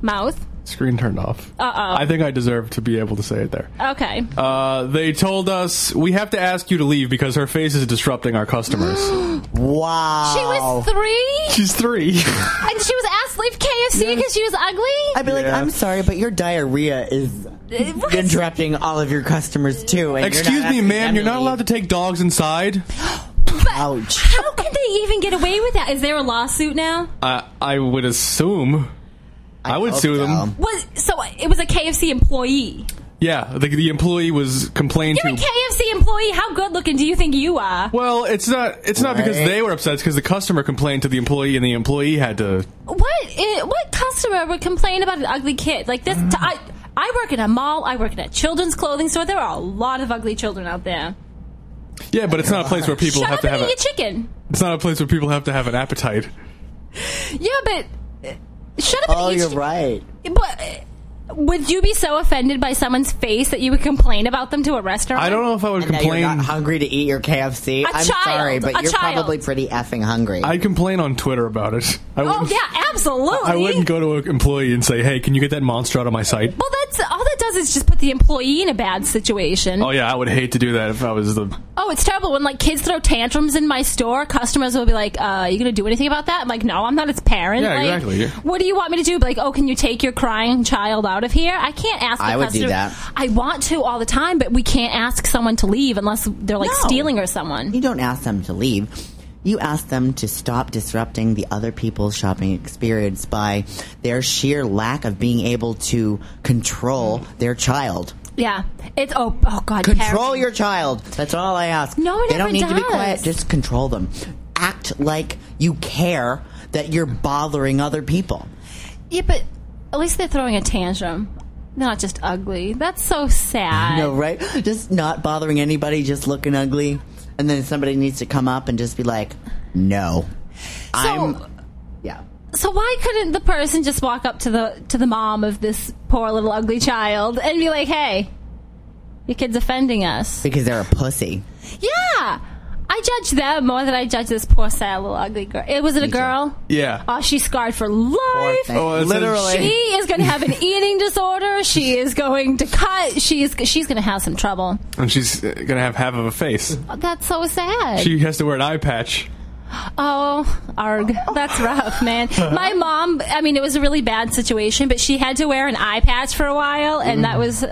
Mouth. Screen turned off. Uh oh. I think I deserve to be able to say it there. Okay. Uh, they told us we have to ask you to leave because her face is disrupting our customers. Wow. She was three, She's three. and she was asked to leave KFC because she was ugly. I'd be like, Yeah. I'm sorry, but your diarrhea is What? interrupting all of your customers too. And Excuse me, ma'am. You're not allowed to take dogs inside. Ouch. How can they even get away with that? Is there a lawsuit now? I I would assume. I, would sue them. so. Was so it was a KFC employee. Yeah, the, the employee was complained You're a to. KFC employee. How good looking do you think you are? well, it's not. It's not because Right. they were upset. It's because the customer complained to the employee, and the employee had to. What? What customer would complain about an ugly kid like this? T- I I work in a mall. I work in a children's clothing store. There are a lot of ugly children out there. Yeah, but it's not a place where people Shut have up to and have. eat A, your chicken. it's not a place where people have to have an appetite. Yeah, but uh, shut up Oh, and you're right. But would you be so offended by someone's face that you would complain about them to a restaurant? I don't know if I would And now complain. you're not hungry to eat your KFC. A I'm child, sorry, but a you're child. probably pretty effing hungry. I'd complain on Twitter about it. I Oh wouldn't, yeah, absolutely. I wouldn't go to an employee and say, "Hey, can you get that monster out of my site?" Well, that's all that does does is just put the employee in a bad situation. Oh yeah, I would hate to do that if I was the. Oh, it's terrible when like kids throw tantrums in my store. Customers will be like, uh, "Are you gonna do anything about that?" I'm like, "No, I'm not its parent." Yeah, like, exactly. What do you want me to do? Be Like, oh, can you take your crying child out of here? I can't ask. the I would do that. I want to all the time, but we can't ask someone to leave unless they're like No. stealing or someone. You don't ask them to leave. You ask them to stop disrupting the other people's shopping experience by their sheer lack of being able to control mm. their child. Yeah, it's oh oh god. Control parenting. your child. That's all I ask. No one They don't need to be quiet. Just control them. Act like you care that you're bothering other people. Yeah, but at least they're throwing a tantrum. They're not just ugly. That's so sad. No, right? Just not bothering anybody, just looking ugly. And then somebody needs to come up and just be like, no. I'm. Yeah. So why couldn't the person just walk up to the to the mom of this poor little ugly child and be like, "Hey, your kid's offending us." Because they're a pussy. Yeah, I judge them more than I judge this poor sad little ugly girl. It was it a girl? Yeah. Oh, she's scarred for life. Oh, Literally. She is going to have an eating disorder. She is going to cut. She is. She's going to have some trouble. and she's uh, gonna have half of a face. That's so sad. She has to wear an eye patch. Oh, arg. That's rough, man. My mom, I mean, it was a really bad situation, but she had to wear an eye patch for a while, and that was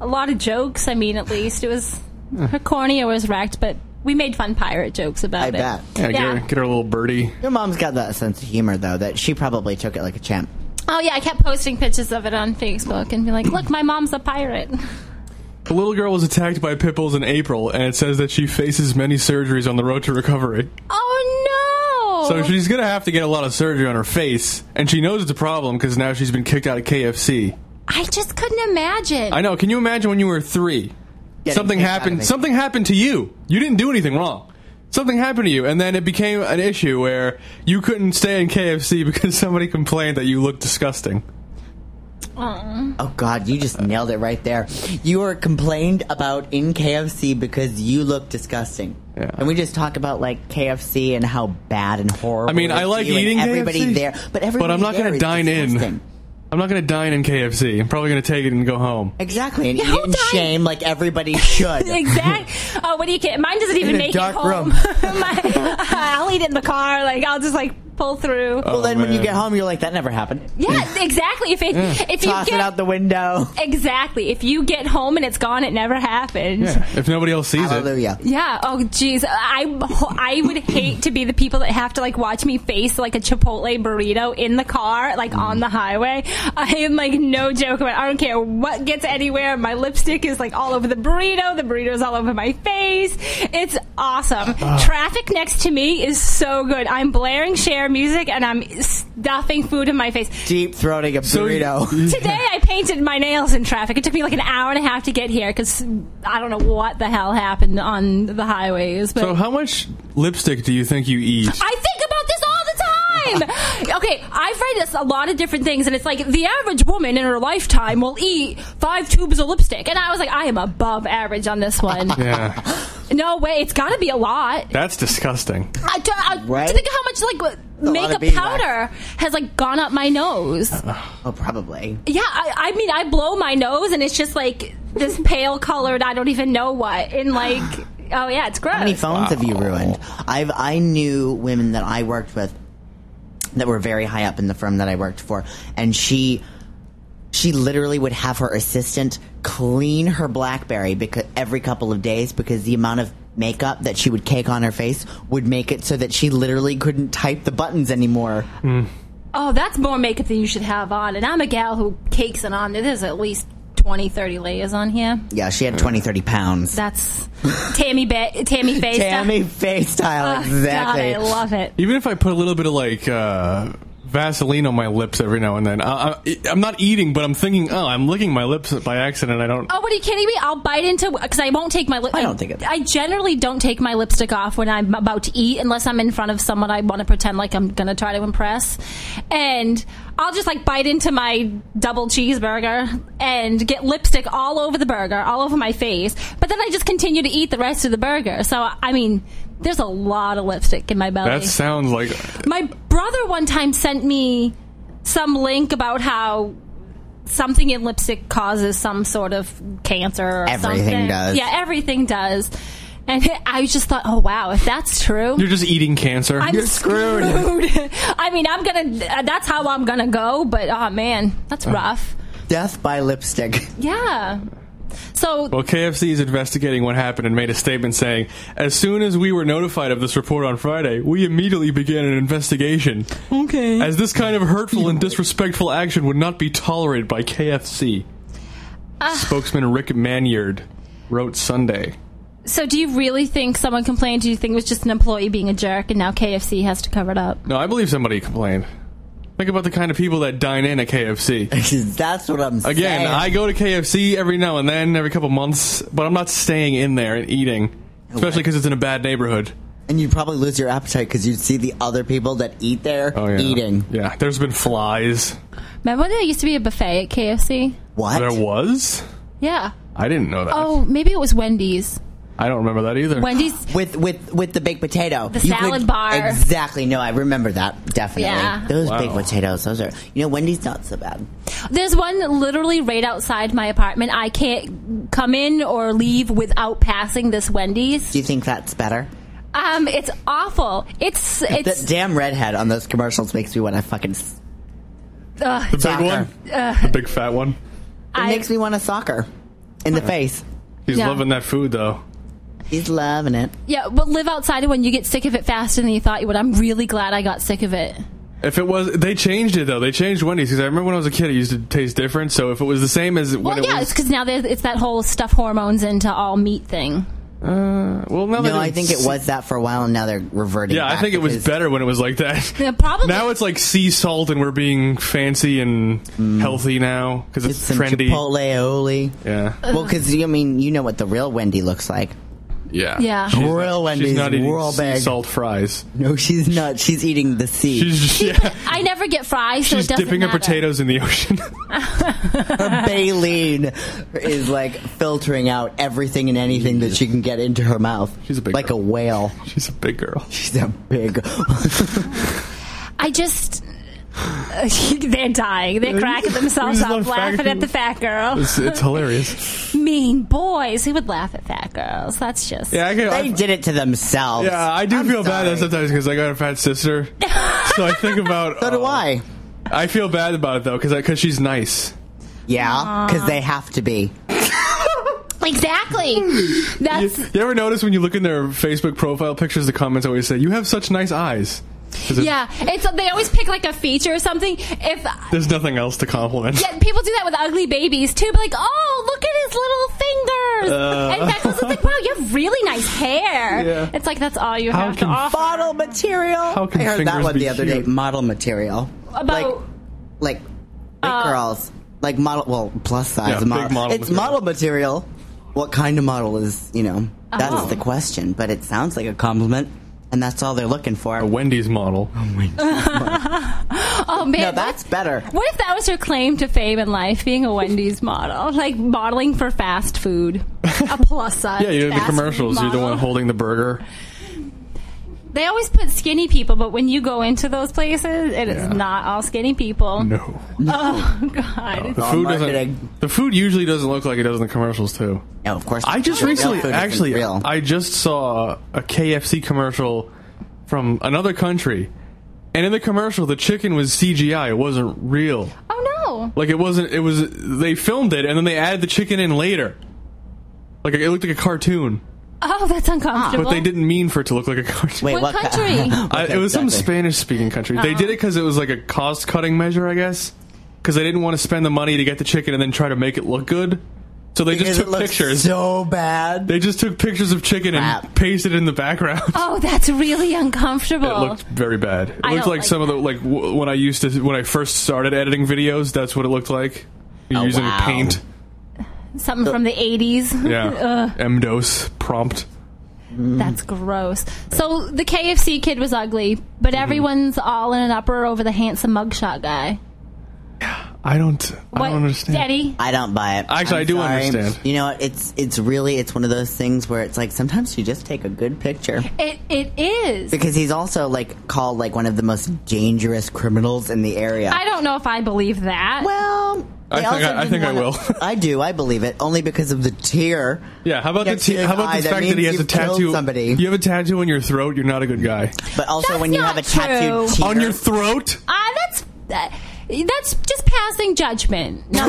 a lot of jokes. I mean, at least it was her cornea was wrecked, but we made fun pirate jokes about I it. bet. Yeah, get, Yeah. Her, get her little birdie. Your mom's got that sense of humor, though, that she probably took it like a champ. Oh yeah, I kept posting pictures of it on Facebook and be like, "Look, my mom's a pirate." A little girl was attacked by pit bulls in April, and it says that she faces many surgeries on the road to recovery. Oh no! So she's gonna have to get a lot of surgery on her face, and she knows it's a problem because now she's been kicked out of KFC. I just couldn't imagine. I know. Can you imagine when you were three? Getting something kicked out happened. of it. Something happened to you. You didn't do anything wrong. Something happened to you, and then it became an issue where you couldn't stay in KFC because somebody complained that you looked disgusting. Um. Oh, God, you just nailed it right there. You were complained about in KFC because you look disgusting. Yeah. And we just talk about, like, KFC and how bad and horrible I mean, I like to you and eating everybody KFC, there. But everybody I'm not there gonna dine disgusting. in. I'm not going to dine in KFC. I'm probably going to take it and go home. Exactly, and Yeah, eat who it in shame like everybody should. Exact. Oh, what do you get? Mine doesn't even In a make dark it home. room. My, I'll eat it in the car. Like I'll just like pull through. well, oh, then when you get home, you're like, that never happened. Yeah, exactly. If it, mm. if you Toss get it out the window. exactly, if you get home and it's gone, it never happened. Yeah, if nobody else sees it. Hallelujah. Yeah. Oh, jeez. I I would hate to be the people that have to like watch me face like a Chipotle burrito in the car, like on the highway. I am like no joke about. It. I don't care what gets anywhere. My lipstick is like all over the burrito. The burrito's all over my face. It's awesome. Ah. Traffic next to me is so good. I'm blaring Cher music and I'm stuffing food in my face. Deep throating a burrito. Today I painted my nails in traffic. It took me like an hour and a half to get here because I don't know what the hell happened on the highways. But So, how much lipstick do you think you eat? I think about this all the time. okay, I've read this a lot of different things, and it's like the average woman in her lifetime will eat five tubes of lipstick, and I was like, I am above average on this one. Yeah, no way, it's got to be a lot. that's disgusting. I, do- I, Right? To think of how much like lot makeup of beeswax. powder has like gone up my nose. Uh, oh, probably. Yeah, I, I mean, I blow my nose, and it's just like this pale colored. I don't even know what. And like, oh yeah, it's gross. How many phones have you ruined? I've I knew women that I worked with that were very high up in the firm that I worked for, and she she literally would have her assistant clean her BlackBerry because every couple of days because the amount of makeup that she would cake on her face would make it so that she literally couldn't type the buttons anymore. Oh, that's more makeup than you should have on. And I'm a gal who cakes it on. There's at least 20, 30 layers on here. Yeah, she had 20, 30 pounds. That's Tammy ba- Tammy face. Tammy face style, Oh, exactly. God, I love it. Even if I put a little bit of like uh, Vaseline on my lips every now and then, I, I, I'm not eating, but I'm thinking, oh, I'm licking my lips by accident. I don't. Oh, what are you kidding me? I'll bite into because I won't take my lip. I don't think it- I generally don't take my lipstick off when I'm about to eat unless I'm in front of someone I want to pretend like I'm gonna try to impress, and I'll just like bite into my double cheeseburger and get lipstick all over the burger, all over my face. But then I just continue to eat the rest of the burger. So I mean, there's a lot of lipstick in my belly. That sounds like My brother one time sent me some link about how something in lipstick causes some sort of cancer or Everything something. does. Yeah, everything does. And I just thought, oh wow, if that's true, You're just eating cancer. I'm You're screwed. screwed. I mean, I'm gonna. That's how I'm gonna go. But oh man, that's uh. rough. Death by lipstick. Yeah. So Well, KFC is investigating what happened and made a statement saying, as soon as we were notified of this report on Friday, we immediately began an investigation. Okay. As this kind of hurtful and disrespectful action would not be tolerated by KFC. Ah. Spokesman Rick Maynard wrote Sunday. So, do you really think someone complained? Do you think it was just an employee being a jerk, and now KFC has to cover it up? No, I believe somebody complained. Think about the kind of people that dine in at KFC. That's what I'm saying. Again, I go to KFC every now and then, every couple months, but I'm not staying in there and eating, especially because it's in a bad neighborhood. and you probably lose your appetite because you'd see the other people that eat there Oh yeah, eating. Yeah, there's been flies. Remember when there used to be a buffet at KFC? What? There was. Yeah. I didn't know that. Oh, maybe it was Wendy's. I don't remember that either. Wendy's. with with with the baked potato, The You salad bar. Exactly. No, I remember that definitely. Yeah. Those Wow. baked potatoes. Those are. You know, Wendy's not so bad. There's one literally right outside my apartment. I can't come in or leave without passing this Wendy's. Do you think that's better? Um, it's awful. It's That it's damn redhead on those commercials makes me want to fucking. s- ugh, the big soccer. one, the big fat one. It I- makes me want to soccer in the face. He's Yeah. loving that food though. He's loving it. yeah. But live outside of when you get sick of it faster than you thought you would. I'm really glad I got sick of it. If it was, they changed it though. They changed Wendy's because I remember when I was a kid, it used to taste different. So if it was the same as when Well, it yeah, was, it's because now it's that whole stuff hormones into all meat thing. uh, well, now No, I think it was that for a while, and now they're reverting. Yeah, I think it was better when it was like that. Yeah, probably. Now it's like sea salt, and we're being fancy and healthy now because It's it's, some trendy. Chipotle aioli. Yeah, Well, because I mean, you know what the real Wendy looks like. Yeah, Yeah. She's Real not, Wendy's she's not eating real sea big. salt fries. No, she's not. She's eating the sea. She's just, yeah, I never get fries, so she's it doesn't dipping her matter. potatoes in the ocean. her baleen is like filtering out everything and anything that she can get into her mouth. She's a big like girl. a whale. she's a big girl. She's a big. I just. they're dying. They're cracking themselves up, love fat laughing at the fat girl. It's, it's hilarious. Mean boys. Who would laugh at fat girls? That's just. Yeah, I can, they I, did it to themselves. yeah, I do I'm feel bad sometimes because I got a fat sister. so I think about. So do oh, I. I feel bad about it though because because she's nice. Yeah, because they have to be. Exactly. That's. You ever notice when you look in their Facebook profile pictures, the comments always say, "You have such nice eyes." 'Cause it- Yeah, it's they always pick like a feature or something. If There's nothing else to compliment. yeah, people do that with ugly babies too. But like, oh, look at his little fingers. Uh. and fat girls is like, wow, you have really nice hair. Yeah. It's like that's all you How have to can offer. Model material. How can I heard that one the other day. Model material. About like, like big Uh, girls, like model. Well, plus size Yeah, big model. model It's material. model material. What kind of model is you know? That's Oh. the question. But it sounds like a compliment, and that's all they're looking for. A Wendy's model. oh man, no, that's better. What if that was her claim to fame in life, being a Wendy's model, like modeling for fast food, a plus size? Yeah, you're the commercials. You're the one holding the burger. They always put skinny people, but when you go into those places, it is Yeah. not all skinny people. No, Oh God! the food doesn't. The food usually doesn't look like it does in the commercials too. No, of course. I just real recently, actually. I just saw a KFC commercial from another country, and in the commercial, the chicken was CGI. It wasn't real. Oh no! Like it wasn't. It was. They filmed it and then they added the chicken in later. Like it looked like a cartoon, Oh, that's uncomfortable. but they didn't mean for it to look like a cartoon. Wait, What what, country? I, it was some. Spanish-speaking country. They did it uh-huh. because it was like a cost-cutting measure, I guess, because they didn't want to spend the money to get the chicken and then try to make it look good. So they Because just it took looks pictures. so bad. they just took pictures of chicken and pasted it in the background. Oh, that's really uncomfortable. It looked very bad. It I looked don't like, like some of the like w- when I used to when I first started editing videos. That's what it looked like. You're Oh, using wow. paint. Something from the 80s. Yeah, MDOS prompt. That's gross. So the KFC kid was ugly, but Mm-hmm. everyone's all in an uproar over the handsome mugshot guy. I don't. I What, don't understand. Eddie? I don't buy it. Actually, I'm I do sorry. understand. You know what? It's it's really it's one of those things where it's like sometimes you just take a good picture It it is. because he's also like called like one of the most dangerous criminals in the area. I don't know if I believe that. well, I They think also I, I didn't think I will. wanna- I do. I believe it only because of the tear. yeah. How about the Next to t- his how about eye, the fact that he has a you've killed tattoo? somebody. You have a tattoo on your throat. You're not a good guy. But also, That's when you have a not true. tear, On your throat Ah, that's uh, that's just passing judgment. No,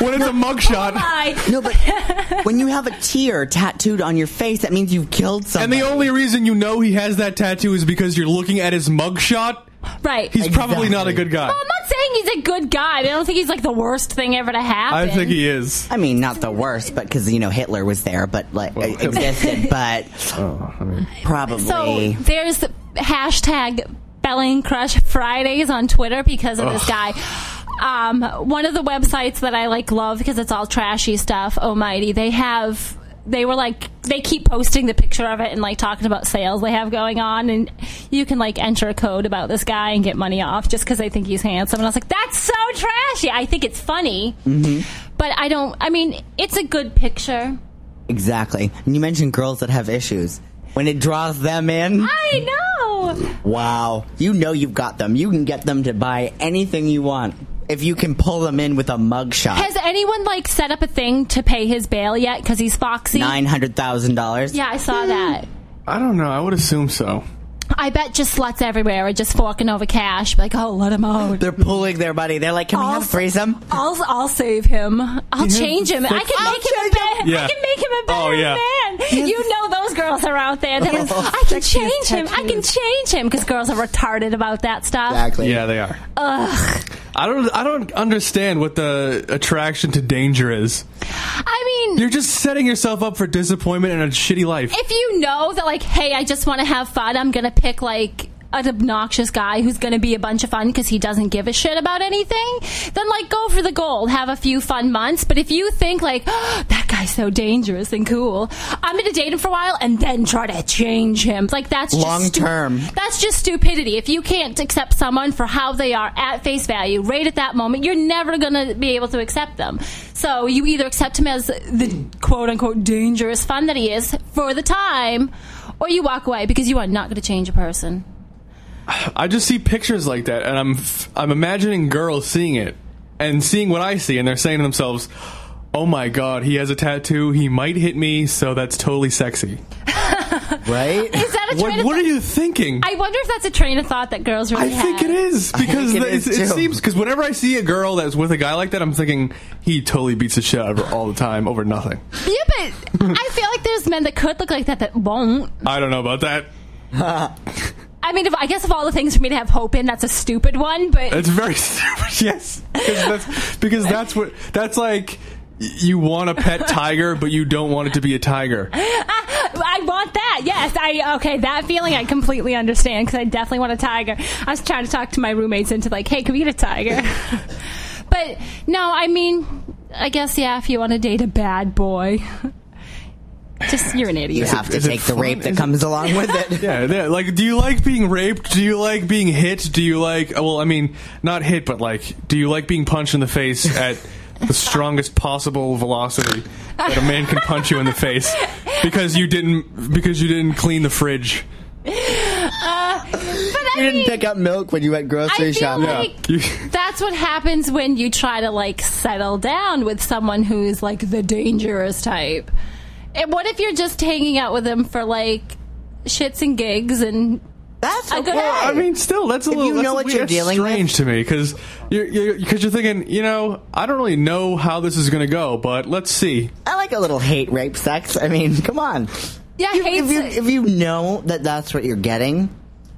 when it's a mugshot. Oh no, but when you have a tear tattooed on your face, that means you've killed someone. And somebody. the only reason you know he has that tattoo is because you're looking at his mugshot. Right. He's probably not a good guy. Well, I'm not saying he's a good guy. I don't think he's like the worst thing ever to happen. I think he is. I mean, not the worst, but because you know Hitler was there, but like Well, existed, but Oh, I mean, probably. So there's hashtag Felon Crush Fridays on Twitter because of this guy. Um, one of the websites that I like love because it's all trashy stuff. Almighty, they have. They were like they keep posting the picture of it and like talking about sales they have going on, and you can like enter a code about this guy and get money off just because they think he's handsome. And I was like, that's so trashy. I think it's funny, but I don't. I mean, it's a good picture. exactly. And you mentioned girls that have issues. When it draws them in, I know. Wow, you know you've got them. You can get them to buy anything you want if you can pull them in with a mugshot. Has anyone like set up a thing to pay his bail yet? Because he's foxy. Nine hundred thousand dollars. Yeah, I saw that. I don't know. I would assume so. I bet just sluts everywhere are just forking over cash. Like, oh, let him out. They're pulling their money. They're like, "Can we have a I'll- threesome?" I'll I'll save him. I'll has change him. I can I'll make him a change him. better. Yeah. I can make him a oh, better Oh, yeah. man. You know those girls are out there. They're like, I can Sexiest change him. I can change him because girls are retarded about that stuff. Exactly. Yeah, they are. I don't. I don't understand what the attraction to danger is. I mean, You're just setting yourself up for disappointment and a shitty life. if you know that like hey i just want to have fun i'm gonna pick like an obnoxious guy who's gonna be a bunch of fun because he doesn't give a shit about anything then like go for the gold. Have a few fun months. But if you think like oh, that guy's so dangerous and cool i'm gonna date him for a while and then try to change him. Like that's just Long stu- term. that's just stupidity. If you can't accept someone for how they are at face value right at that moment you're never gonna be able to accept them. So you either accept him as the quote unquote dangerous fun that he is for the time, or you walk away because you are not going to change a person. I just see pictures like that, and I'm f- I'm imagining girls seeing it and seeing what I see, and they're saying to themselves, "Oh my god, he has a tattoo. He might hit me, so that's totally sexy." Right? Is that a train What of What are you thinking? I wonder if that's a train of thought that girls really I think have. it is because think it the- is, it, it seems because whenever I see a girl that's with a guy like that, I'm thinking he totally beats the shit out of her all the time over nothing. Yeah, but I feel like there's men that could look like that that won't. I don't know about that. I mean, if, I guess of all the things for me to have hope in, that's a stupid one. But It's very stupid. Yes, because that's, because that's what that's like. You want a pet tiger, but you don't want it to be a tiger. I want that. Yes, I okay. That feeling I completely understand because I definitely want a tiger. I was trying to talk to my roommates into like, hey, can we get a tiger? but no, I mean, I guess yeah. If you want to date a bad boy, just you're an idiot. You idiot. have to take the fun? rape that Is it- comes along with it. Yeah, yeah, like, do you like being raped? Do you like being hit? Do you like? Well, I mean, not hit, but like, do you like being punched in the face at the strongest possible velocity that a man can punch you in the face because you didn't because you didn't clean the fridge? Uh, but I You didn't mean, pick up milk when you went grocery I feel shopping. like You- that's what happens when you try to like settle down with someone who's like the dangerous type. And what if you're just hanging out with them for like shits and gigs and That's A okay. good Well, I mean, still, that's a If little. you know what weird- you're that's dealing with- strange to me because you're you're because you're thinking, you know, I don't really know how this is going to go, but let's see. I like a little hate rape sex. I mean, come on. yeah, If, hate if you sex. if you know that that's what you're getting,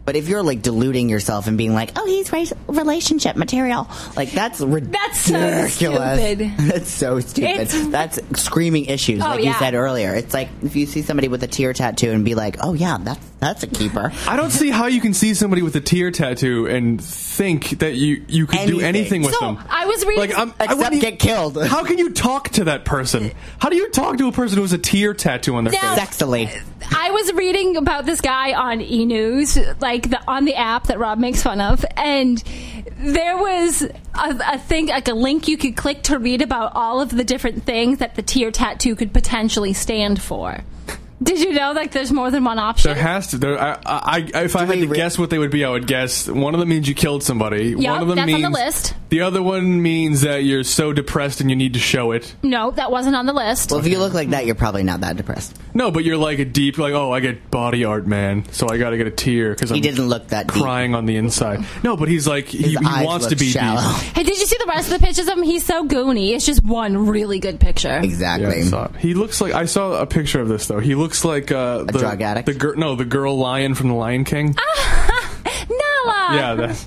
but if you're like deluding yourself and being like, "Oh, he's race- relationship material," like that's ridiculous. That's so stupid. That's so stupid. It's- that's screaming issues, Oh, like you said earlier. It's like if you see somebody with a tear tattoo and be like, "Oh yeah, that's that's a keeper." I don't see how you can see somebody with a tear tattoo and think that you you could do Anything. anything with So, them. I was reading- Like, I'm, I Except wouldn't get killed. How can you talk to that person? How do you talk to a person who has a tear tattoo on their Now- face? Sexily. I was reading about this guy on E News, like the, on the app that Rob makes fun of, and there was a, a thing, like a link you could click to read about all of the different things that the tear tattoo could potentially stand for. Did you know like there's more than one option? There has to. There, I, I, I, if I had to re- guess what they would be, I would guess one of them means you killed somebody. Yeah, one of them that's on means the list. The other one means that you're so depressed and you need to show it. no, that wasn't on the list. Well, if you look like that, you're probably not that depressed. No, but you're like a deep, like, oh, I get body art, man, so I got to get a tear because He I'm didn't look that deep. crying on the inside. No, but he's like he, His he eyes wants to be shallow. deep. hey, did you see the rest of the pictures of him? He's so goony. It's just one really good picture. Exactly. I saw it. He looks like I saw a picture of this though. He looks like uh, the drug addict? The girl, no, the girl lion from the Lion King. Nala. yeah, that,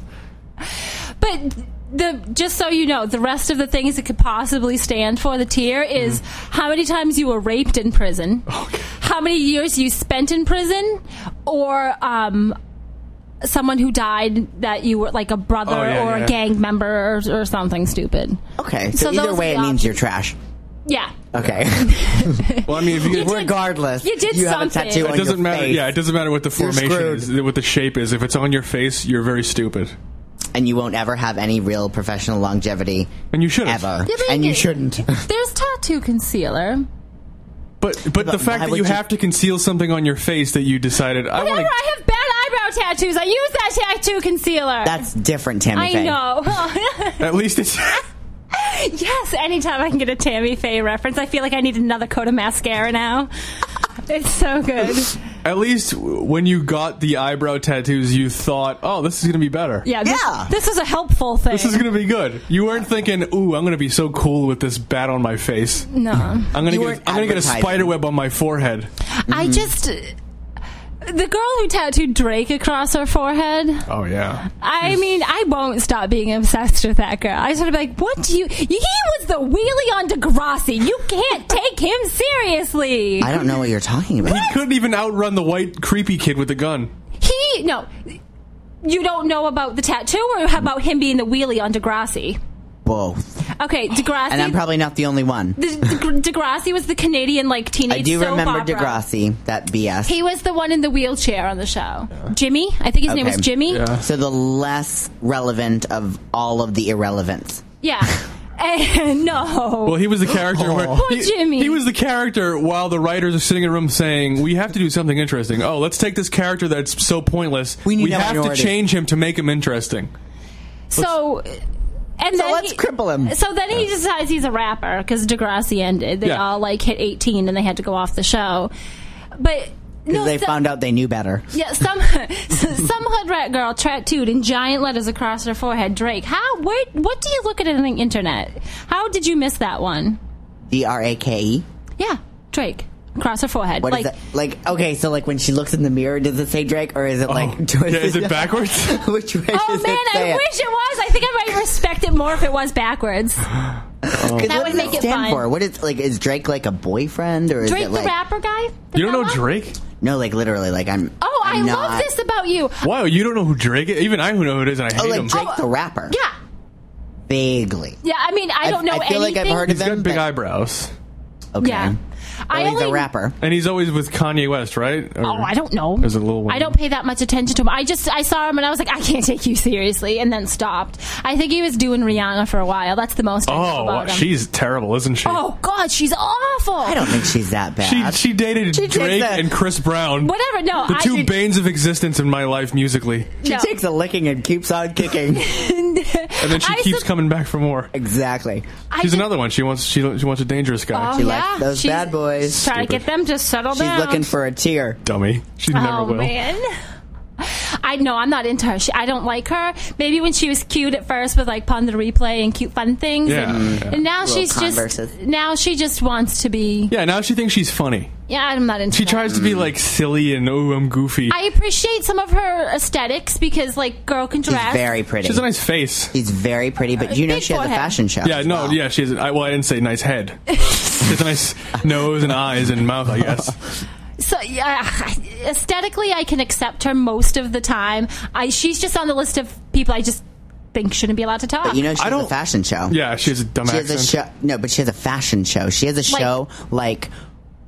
But the just so you know, the rest of the things it could possibly stand for the tear is Mm-hmm. how many times you were raped in prison, Oh, how many years you spent in prison, or um, someone who died that you were like a brother Oh, yeah, or yeah. a gang member or, or something stupid. Okay, So so, either way, it the means you're trash. Yeah. Okay. well, I mean, if you, You did- Regardless, you did have a something. tattoo it on doesn't your matter. face, Yeah, it doesn't matter what the formation is, what the shape is. If it's on your face, you're very stupid, and you won't ever have any real professional longevity and you shouldn't. ever, Yeah, but and you it- shouldn't. There's tattoo concealer. But but the fact that you you- have to conceal something on your face that you decided I want. I have bad eyebrow tattoos, I use that tattoo concealer. That's different, Tammy I Faye. know. At least it's. Yes, anytime I can get a Tammy Faye reference, I feel like I need another coat of mascara now. It's so good. At least when you got the eyebrow tattoos, you thought, "Oh, this is going to be better. Yeah, this, Yeah. this is a helpful thing. This is going to be good." You weren't thinking, "Ooh, I'm going to be so cool with this bat on my face. no. I'm going to get I'm going to get a advertising. spider web on my forehead." I just. The girl who tattooed Drake across her forehead. Oh yeah. I mean, I won't stop being obsessed with that girl. I sort of like, what do you? He was the wheelie on Degrassi. You can't take him seriously. I don't know what you're talking about. He couldn't even outrun the white creepy kid with the gun. He no. You don't know about the tattoo, or about him being the wheelie on Degrassi? Both, Okay, Degrassi. and I'm probably not the only one. the, De- Degrassi was the Canadian like teenage. I do soap remember opera. Degrassi, that BS. He was the one in the wheelchair on the show. Jimmy, I think his name was Jimmy. Yeah. so the less relevant of all of the irrelevance. Yeah. And no. Well, he was the character where oh. Poor he, Jimmy. he was the character while the writers are sitting in a room saying, "We have to do something interesting. Oh, let's take this character that's so pointless. We need a have minority." to change him to make him interesting." so. And So then let's he- cripple him. So then he decides he's a rapper because Degrassi ended. They Yeah. all like hit 18 and they had to go off the show. But no, they so- found out they knew better. Yeah, some some hood rat girl tattooed in giant letters across her forehead. Drake. How? Where? What do you look at on the internet? How did you miss that one? D R A K E. Yeah, Drake across her forehead. What is like that? Like, okay, so like when she looks in the mirror, does it say Drake or is it oh. like? Oh. Yeah, is it backwards? Which way Oh does man, it say I it? wish it was. I think I might respect it more if it was backwards. Oh. 'Cause That would make it stand fun. for? What is like? Is Drake like a boyfriend or is Drake, it like the rapper guy. The You don't know fella? Drake? no? Like literally, like I'm. Oh, I I'm love not- this about you. Wow, you don't know who Drake is? Even I who know who it is, and I oh, hate Oh, like him. Drake Oh, the rapper. Yeah, vaguely. yeah. I mean, I don't know I feel like. I've heard He's of got big but- eyebrows, Okay. Yeah. I he's only a rapper. and he's always with Kanye West, right? Or- Oh, I don't know. Is it Lil Wayne? I don't pay that much attention to him. I just I saw him and I was like, I can't take you seriously, and then stopped. I think he was doing Rihanna for a while. That's the most. I oh, know Oh, about him. she's terrible, isn't she? Oh God, she's awful. I don't think she's that bad. she dated She takes Drake a- and Chris Brown. Whatever. No, The I two did- banes of existence in my life musically. she no. takes a licking and keeps on kicking. And then she I keeps sup- coming back for more. exactly. She's did- another one. She wants she, she wants a dangerous guy. Oh, She yeah. likes those She's bad boys. Trying to get them to settle down. She's down. looking for a tear. Dummy. She never oh will. man. I know I'm not into her. She, I don't like her. Maybe when she was cute at first with like Pon de Replay and cute fun things, Yeah, and, yeah. and now Little she's Converses. just now she just wants to be. Yeah, now she thinks she's funny. Yeah, I'm not into. Her. She that. tries to be like silly and oh, I'm goofy. I appreciate some of her aesthetics because like girl can She's dress. very pretty. She has a nice face. She's very pretty, but uh, you know Big she has a forehead. fashion show. Yeah, as no, well. yeah, she has. I, well, I didn't say nice head. she has a nice nose and eyes and mouth, I guess. So yeah, aesthetically, I can accept her most of the time. I she's just on the list of people I just think shouldn't be allowed to talk. But you know she I has a don't- fashion show. Yeah, she has a dumb She has a show. No, but she has a fashion show. She has a Like- show like,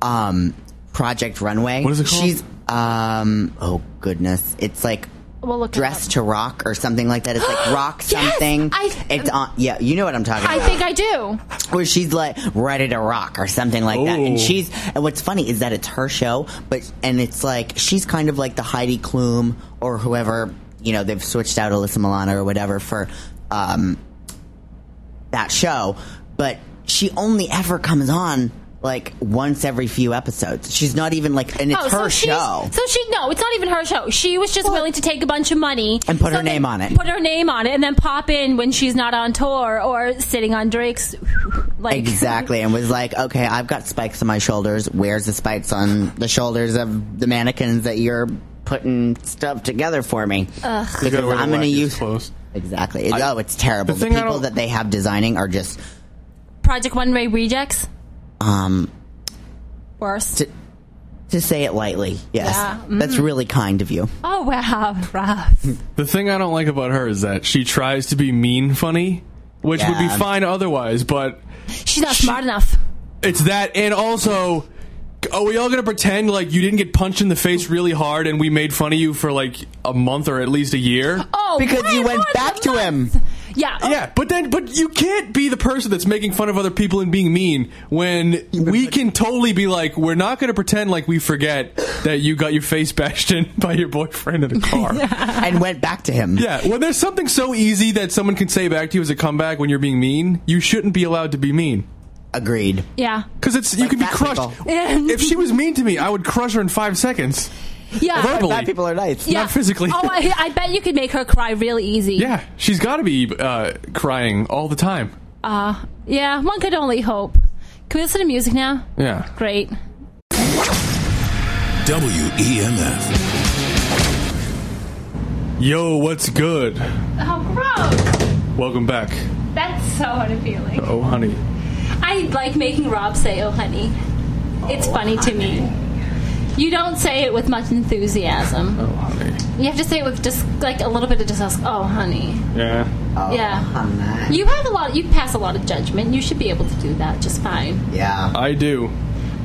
um, Project Runway. What is it called? She's um. Oh goodness, it's like We'll look Dress to Rock or something like that. It's like Rock Yes, something. I- it's on. Yeah, you know what I'm talking about. I about. think I do. where she's like ready to rock or something like that. And Ooh. she's and what's funny is that it's her show, but and it's like she's kind of like the Heidi Klum or whoever you know they've switched out Alyssa Milano or whatever for um, that show, but she only ever comes on like once every few episodes. She's not even like, and it's Oh, her so she's- show. So she no, it's not even her show. She was just willing to take a bunch of money And put her name on it. Put her name on it, and then pop in when she's not on tour or sitting on Drake's. Like Exactly, and was like, okay, I've got spikes on my shoulders. Where's the spikes on the shoulders of the mannequins that you're putting stuff together for me? You Because gotta wear the I'm going to use. clothes. Exactly. I- oh, it's terrible. the The, people that they have designing are just Project Runway rejects. Um, Worse. to, to say it lightly. Yes, Yeah, that's really kind of you. Oh wow, rough. The thing I don't like about her is that she tries to be mean funny, which would be fine otherwise, but She's not smart enough. it's that and also are we all gonna pretend like you didn't get punched in the face really hard and we made fun of you for like a month or at least a year? Oh, Because you went back to a him. month. Yeah. Yeah, but then, but you can't be the person that's making fun of other people and being mean when we can totally be like, we're not going to pretend like we forget that you got your face bashed in by your boyfriend in a car. yeah. and went back to him. Yeah, when there's something so easy that someone can say back to you as a comeback when you're being mean, you shouldn't be allowed to be mean. Agreed. Yeah. Because it's you Like can be fat crushed. people. if she was mean to me, I would crush her in five seconds. Yeah. Verbally. Fat people are nice. yeah. not physically. Oh, I, I bet you could make her cry really easy. Yeah, she's got to be uh, crying all the time. Uh, yeah. One could only hope. Can we listen to music now? Yeah. Great. WEMF. Yo, what's good? Oh, gross. Welcome back. That's so unappealing. Oh, honey. I like making Rob say, "Oh, honey." It's funny to me. You don't say it with much enthusiasm. Oh, honey. You have to say it with just like a little bit of disgust. Oh, honey. Yeah. Oh, Yeah. honey. You have a lot. You pass a lot of judgment. You should be able to do that just fine. Yeah. I do.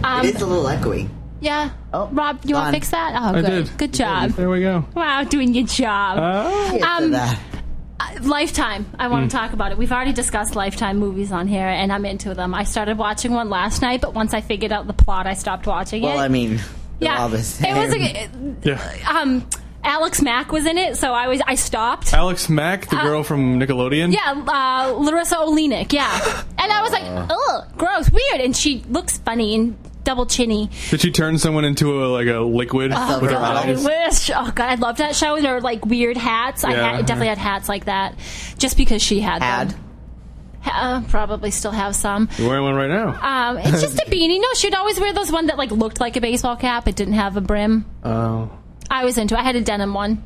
Um, it is a little echoey. yeah. Oh, Rob, you want to fix that? Oh, I good. did. Good job. There we go. Wow, doing your job. Oh. Um, That- Lifetime. I want to talk about it. We've already discussed Lifetime movies on here, and I'm into them. I started watching one last night, but once I figured out the plot, I stopped watching well, it. I mean, they're yeah, all the same. it was a, Yeah. um. Alex Mack was in it, so I was I stopped. Alex Mack, the girl from Nickelodeon. Yeah, uh, Larisa Oleynik. Yeah, and I was like, ugh, gross, weird, and she looks funny and double chinny. Did she turn someone into a like a liquid Oh, with her God. I eyes? wish. Oh god, I loved that show. There her like weird hats. I Yeah. had, definitely had hats like that, just because she had, Had. them. Ha- uh, probably still have some. You're wearing one right now. Um, it's just a beanie. No, she'd always wear those one that like looked like a baseball cap. It didn't have a brim. Oh. I was into. it. I had a denim one.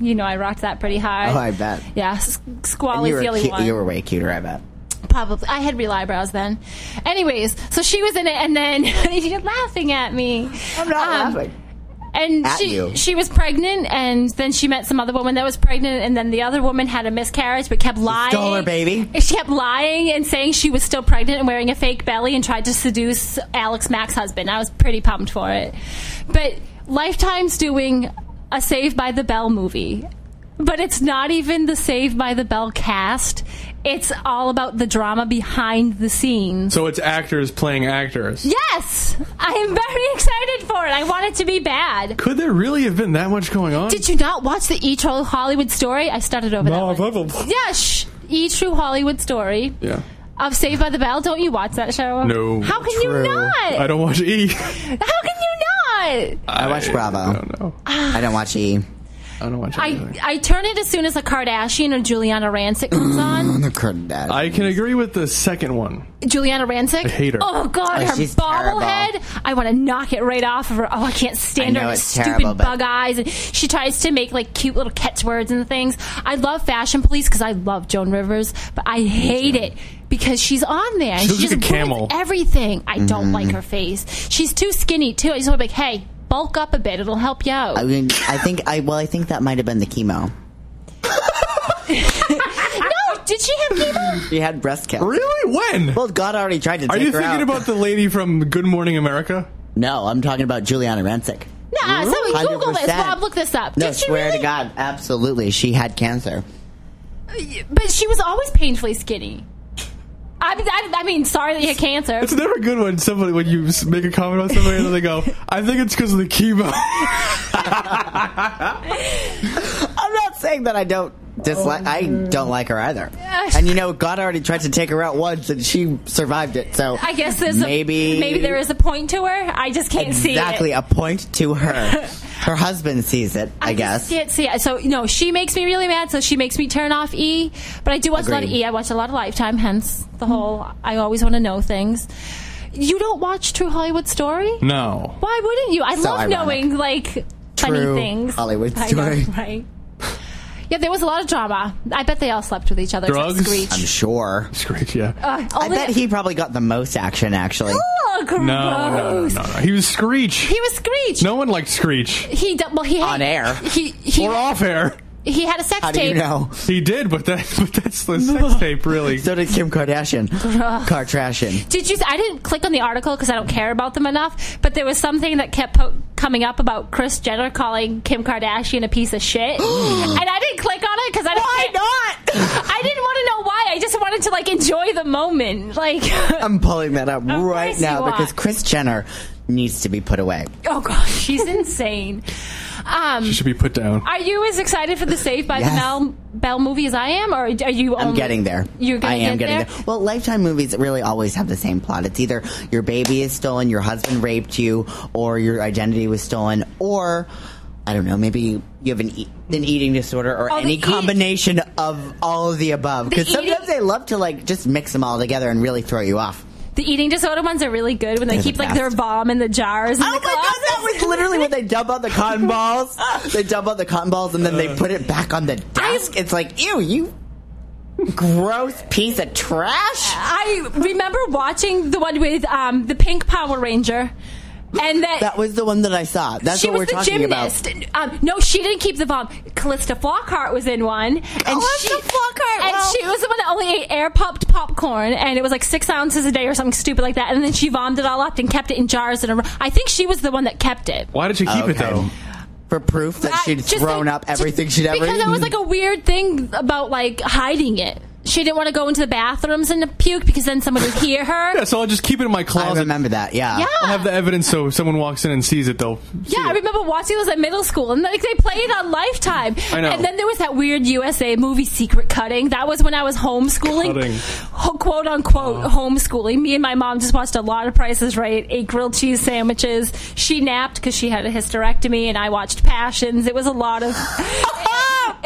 You know, I rocked that pretty high. Oh, I bet. Yeah, s- And squally you cu- one. you were way cuter, I bet. Probably. I had real eyebrows then. Anyways, so she was in it, and then you're laughing at me. I'm not Um, laughing. And At she you. she was pregnant, and then she met some other woman that was pregnant, and then the other woman had a miscarriage, but kept lying. stole her baby? She kept lying and saying she was still pregnant and wearing a fake belly, and tried to seduce Alex Mack's husband. I was pretty pumped for it, but Lifetime's doing a Save by the Bell movie. But it's not even the Save by the Bell cast. It's all about the drama behind the scenes. So it's actors playing actors. Yes! I am very excited for it. I want it to be bad. Could there really have been that much going on? Did you not watch the E True Hollywood story? I started over No, that one. I've- Yeah, shh. E True Hollywood story yeah. of Saved by the Bell. Don't you watch that show? No. How can True. you not? I don't watch E. How can you not? I watch Bravo. I don't know. I don't watch E. I don't watch I, anything. I turn it as soon as a Kardashian or Giuliana Rancic comes on. The curtain dad. I can agree with the second one. Giuliana Rancic. I hate her. Oh God, Oh, her she's bobblehead. I want to knock it right off of her. Oh, I can't stand I her know with it's stupid terrible, but- bug eyes. And she tries to make like cute little catchwords and things. I love Fashion Police because I love Joan Rivers, but I hate it because she's on there. and She looks just like a ruins camel. Everything. I Mm-hmm. don't like her face. She's too skinny too. I just want to be like, hey, bulk up a bit. It'll help you out. I mean, I think I well, I think that might have been the chemo. no, did she have chemo? She had breast cancer. Really? When? Well, God already tried to Are take you her thinking out. about the lady from Good Morning America? No, I'm talking about Giuliana Rancic. Nah, somebody Google this. 100%. Look this up. No, did swear really? to God, absolutely, she had cancer. But she was always painfully skinny. I, I, I mean, sorry that you had cancer. It's never good when somebody when you make a comment on somebody and then they go, "I think it's because of the chemo." I'm not saying that I don't dislike. I don't like her either. And you know, God already tried to take her out once, and she survived it. So I guess there's maybe a, maybe there is a point to her. I just can't exactly see exactly a point to her. Her husband sees it. I, just guess. can't see it. So you know, she makes me really mad. So she makes me turn off E. But I do watch a lot of E. I watch a lot of Lifetime. Hence the whole. I always want to know things. You don't watch True Hollywood Story? no. Why wouldn't you? I So love ironic. knowing like funny things. True things. Hollywood I know, Story. right? Yeah, there was a lot of drama. I bet they all slept with each other. except Drugs? Screech. I'm sure. Screech, yeah. Uh, I only- bet he probably got the most action. Actually, Oh, gross. no, no, no, no, no. He was Screech. He was Screech. No one liked Screech. He d- well he had, On air. He he, Or off air. He had a sex how do tape. you know? He did, but that but that's the sex tape, really. So did Kim Kardashian. Car trashing. Did you? I didn't click on the article because I don't care about them enough. But there was something that kept po- coming up about Kris Jenner calling Kim Kardashian a piece of shit, and I didn't click on it because I didn't. Why not? I didn't want to know why. I just wanted to like enjoy the moment. Like, I'm pulling that up right course now you because. Kris Jenner needs to be put away. oh gosh, she's insane. Um, She should be put down. are you as excited for the Saved by Yes. the Bell, Bell movie as I am, or are you? I'm getting there. You're gonna I am get getting there? there. Well, Lifetime movies really always have the same plot. It's either your baby is stolen, your husband raped you, or your identity was stolen, or I don't know, maybe you have an, e- an eating disorder or Oh, the any eat- combination of all of the above. Because sometimes eating- they love to like just mix them all together and really throw you off. The eating disorder ones are really good when they They're the keep like their bomb in the jars. In Oh the my god, that was literally when they dump out the cotton balls. They dump out the cotton balls and then they Uh. put it back on the desk. It's like, ew, you gross piece of trash. I remember watching the one with um, the pink Power Ranger, and that. That was the one that I saw. That's what we're the talking gymnast. about. Um, no, she didn't keep the bomb. Calista Flockhart was in one, and Calista she Flockhart, and well- she was the one that only ate air popped popcorn, and it was like six ounces a day or something stupid like that. And then she vomited it all up and kept it in jars. And I think she was the one that kept it. Why did she keep it though? For proof that I- she'd thrown like- up everything she'd ever because eaten. it was like a weird thing about like hiding it. She didn't want to go into the bathrooms and puke because then someone would hear her. Yeah, so I'll just keep it in my closet. I closet. remember that, yeah. Yeah. I'll have the evidence so if someone walks in and sees it, they'll. see Yeah, I remember watching those at middle school, and like they played it on Lifetime. I know. And then there was that weird USA movie, Secret Cutting. That was when I was homeschooling, Cutting. Ho- quote unquote uh. homeschooling. Me and my mom just watched a lot of Prices Right, ate grilled cheese sandwiches. She napped because she had a hysterectomy, and I watched Passions. It was a lot of.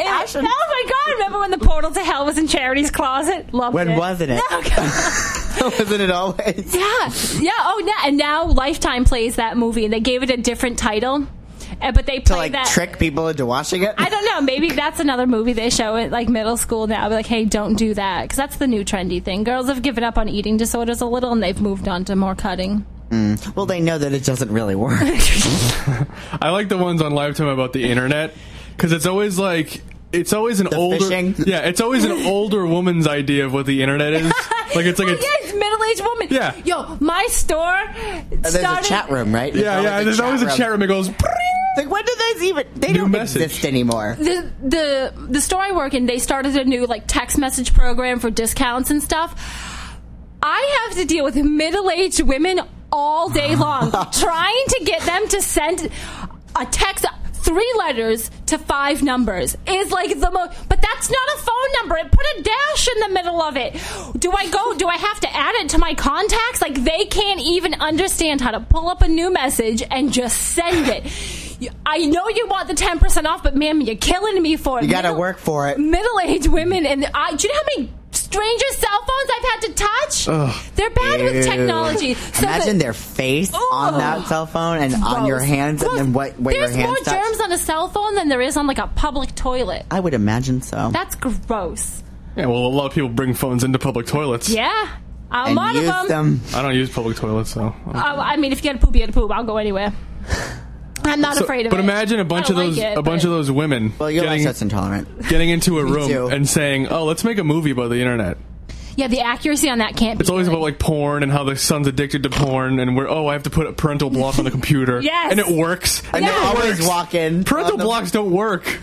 It- Passions. oh my god! Remember when the portal to hell was in Charity's closet? Loved When it. wasn't it? Oh, God. Wasn't it always? Yeah, yeah. Oh, yeah. And now Lifetime plays that movie, and they gave it a different title. Uh, but they To play like that. trick people into watching it? I don't know. Maybe that's another movie they show at like middle school now. Be like, hey, don't do that because that's the new trendy thing. Girls have given up on eating disorders a little, and they've moved on to more cutting. Well, they know that it doesn't really work. I like the ones on Lifetime about the internet because it's always like it's always an older phishing? yeah it's always an older woman's idea of what the internet is like it's like a, yeah, it's middle-aged woman. Yeah. Yo, my store There's a chat room, right? There's yeah always yeah there's always a chat room that goes Like, when do those even? They New don't message. exist anymore. the the the store I work in, they started a new like text message program for discounts and stuff. I have to deal with middle-aged women all day long, trying to get them to send a text. Three letters to five numbers is like the most, but that's not a phone number. It put a dash in the middle of it. Do I go? Do I have to add it to my contacts? Like they can't even understand how to pull up a new message and just send it. I know you want the ten percent off, but ma'am, you're killing me for it. You gotta Middle- work for it. Middle-aged women, and I. Do you know how many stranger cell phones I've had to touch? They're bad with Ew. technology. So Imagine the- their face on that cell phone and on your Gross. hands, and then what, what your There's hands more touch. germs on a cell phone than there is on like a public toilet. I would imagine so. That's gross. yeah well a lot of people bring phones into public toilets Yeah, a and lot use of them. them. I don't use public toilets so Uh, I mean, if you get a poop, you get a poop. I'll go anywhere. I'm not So- afraid of it. but it. imagine a I bunch don't of those like it, a bunch but- of those women Well, you're getting, lactose intolerant. getting into a Me room and saying oh let's make a movie about the internet Yeah, the accuracy on that can't be. It's always good. about like porn and how the son's addicted to porn, and we're oh I have to put a parental block on the computer, Yes. and it works. And Yeah. they It always walk in. Parental on the- blocks don't work.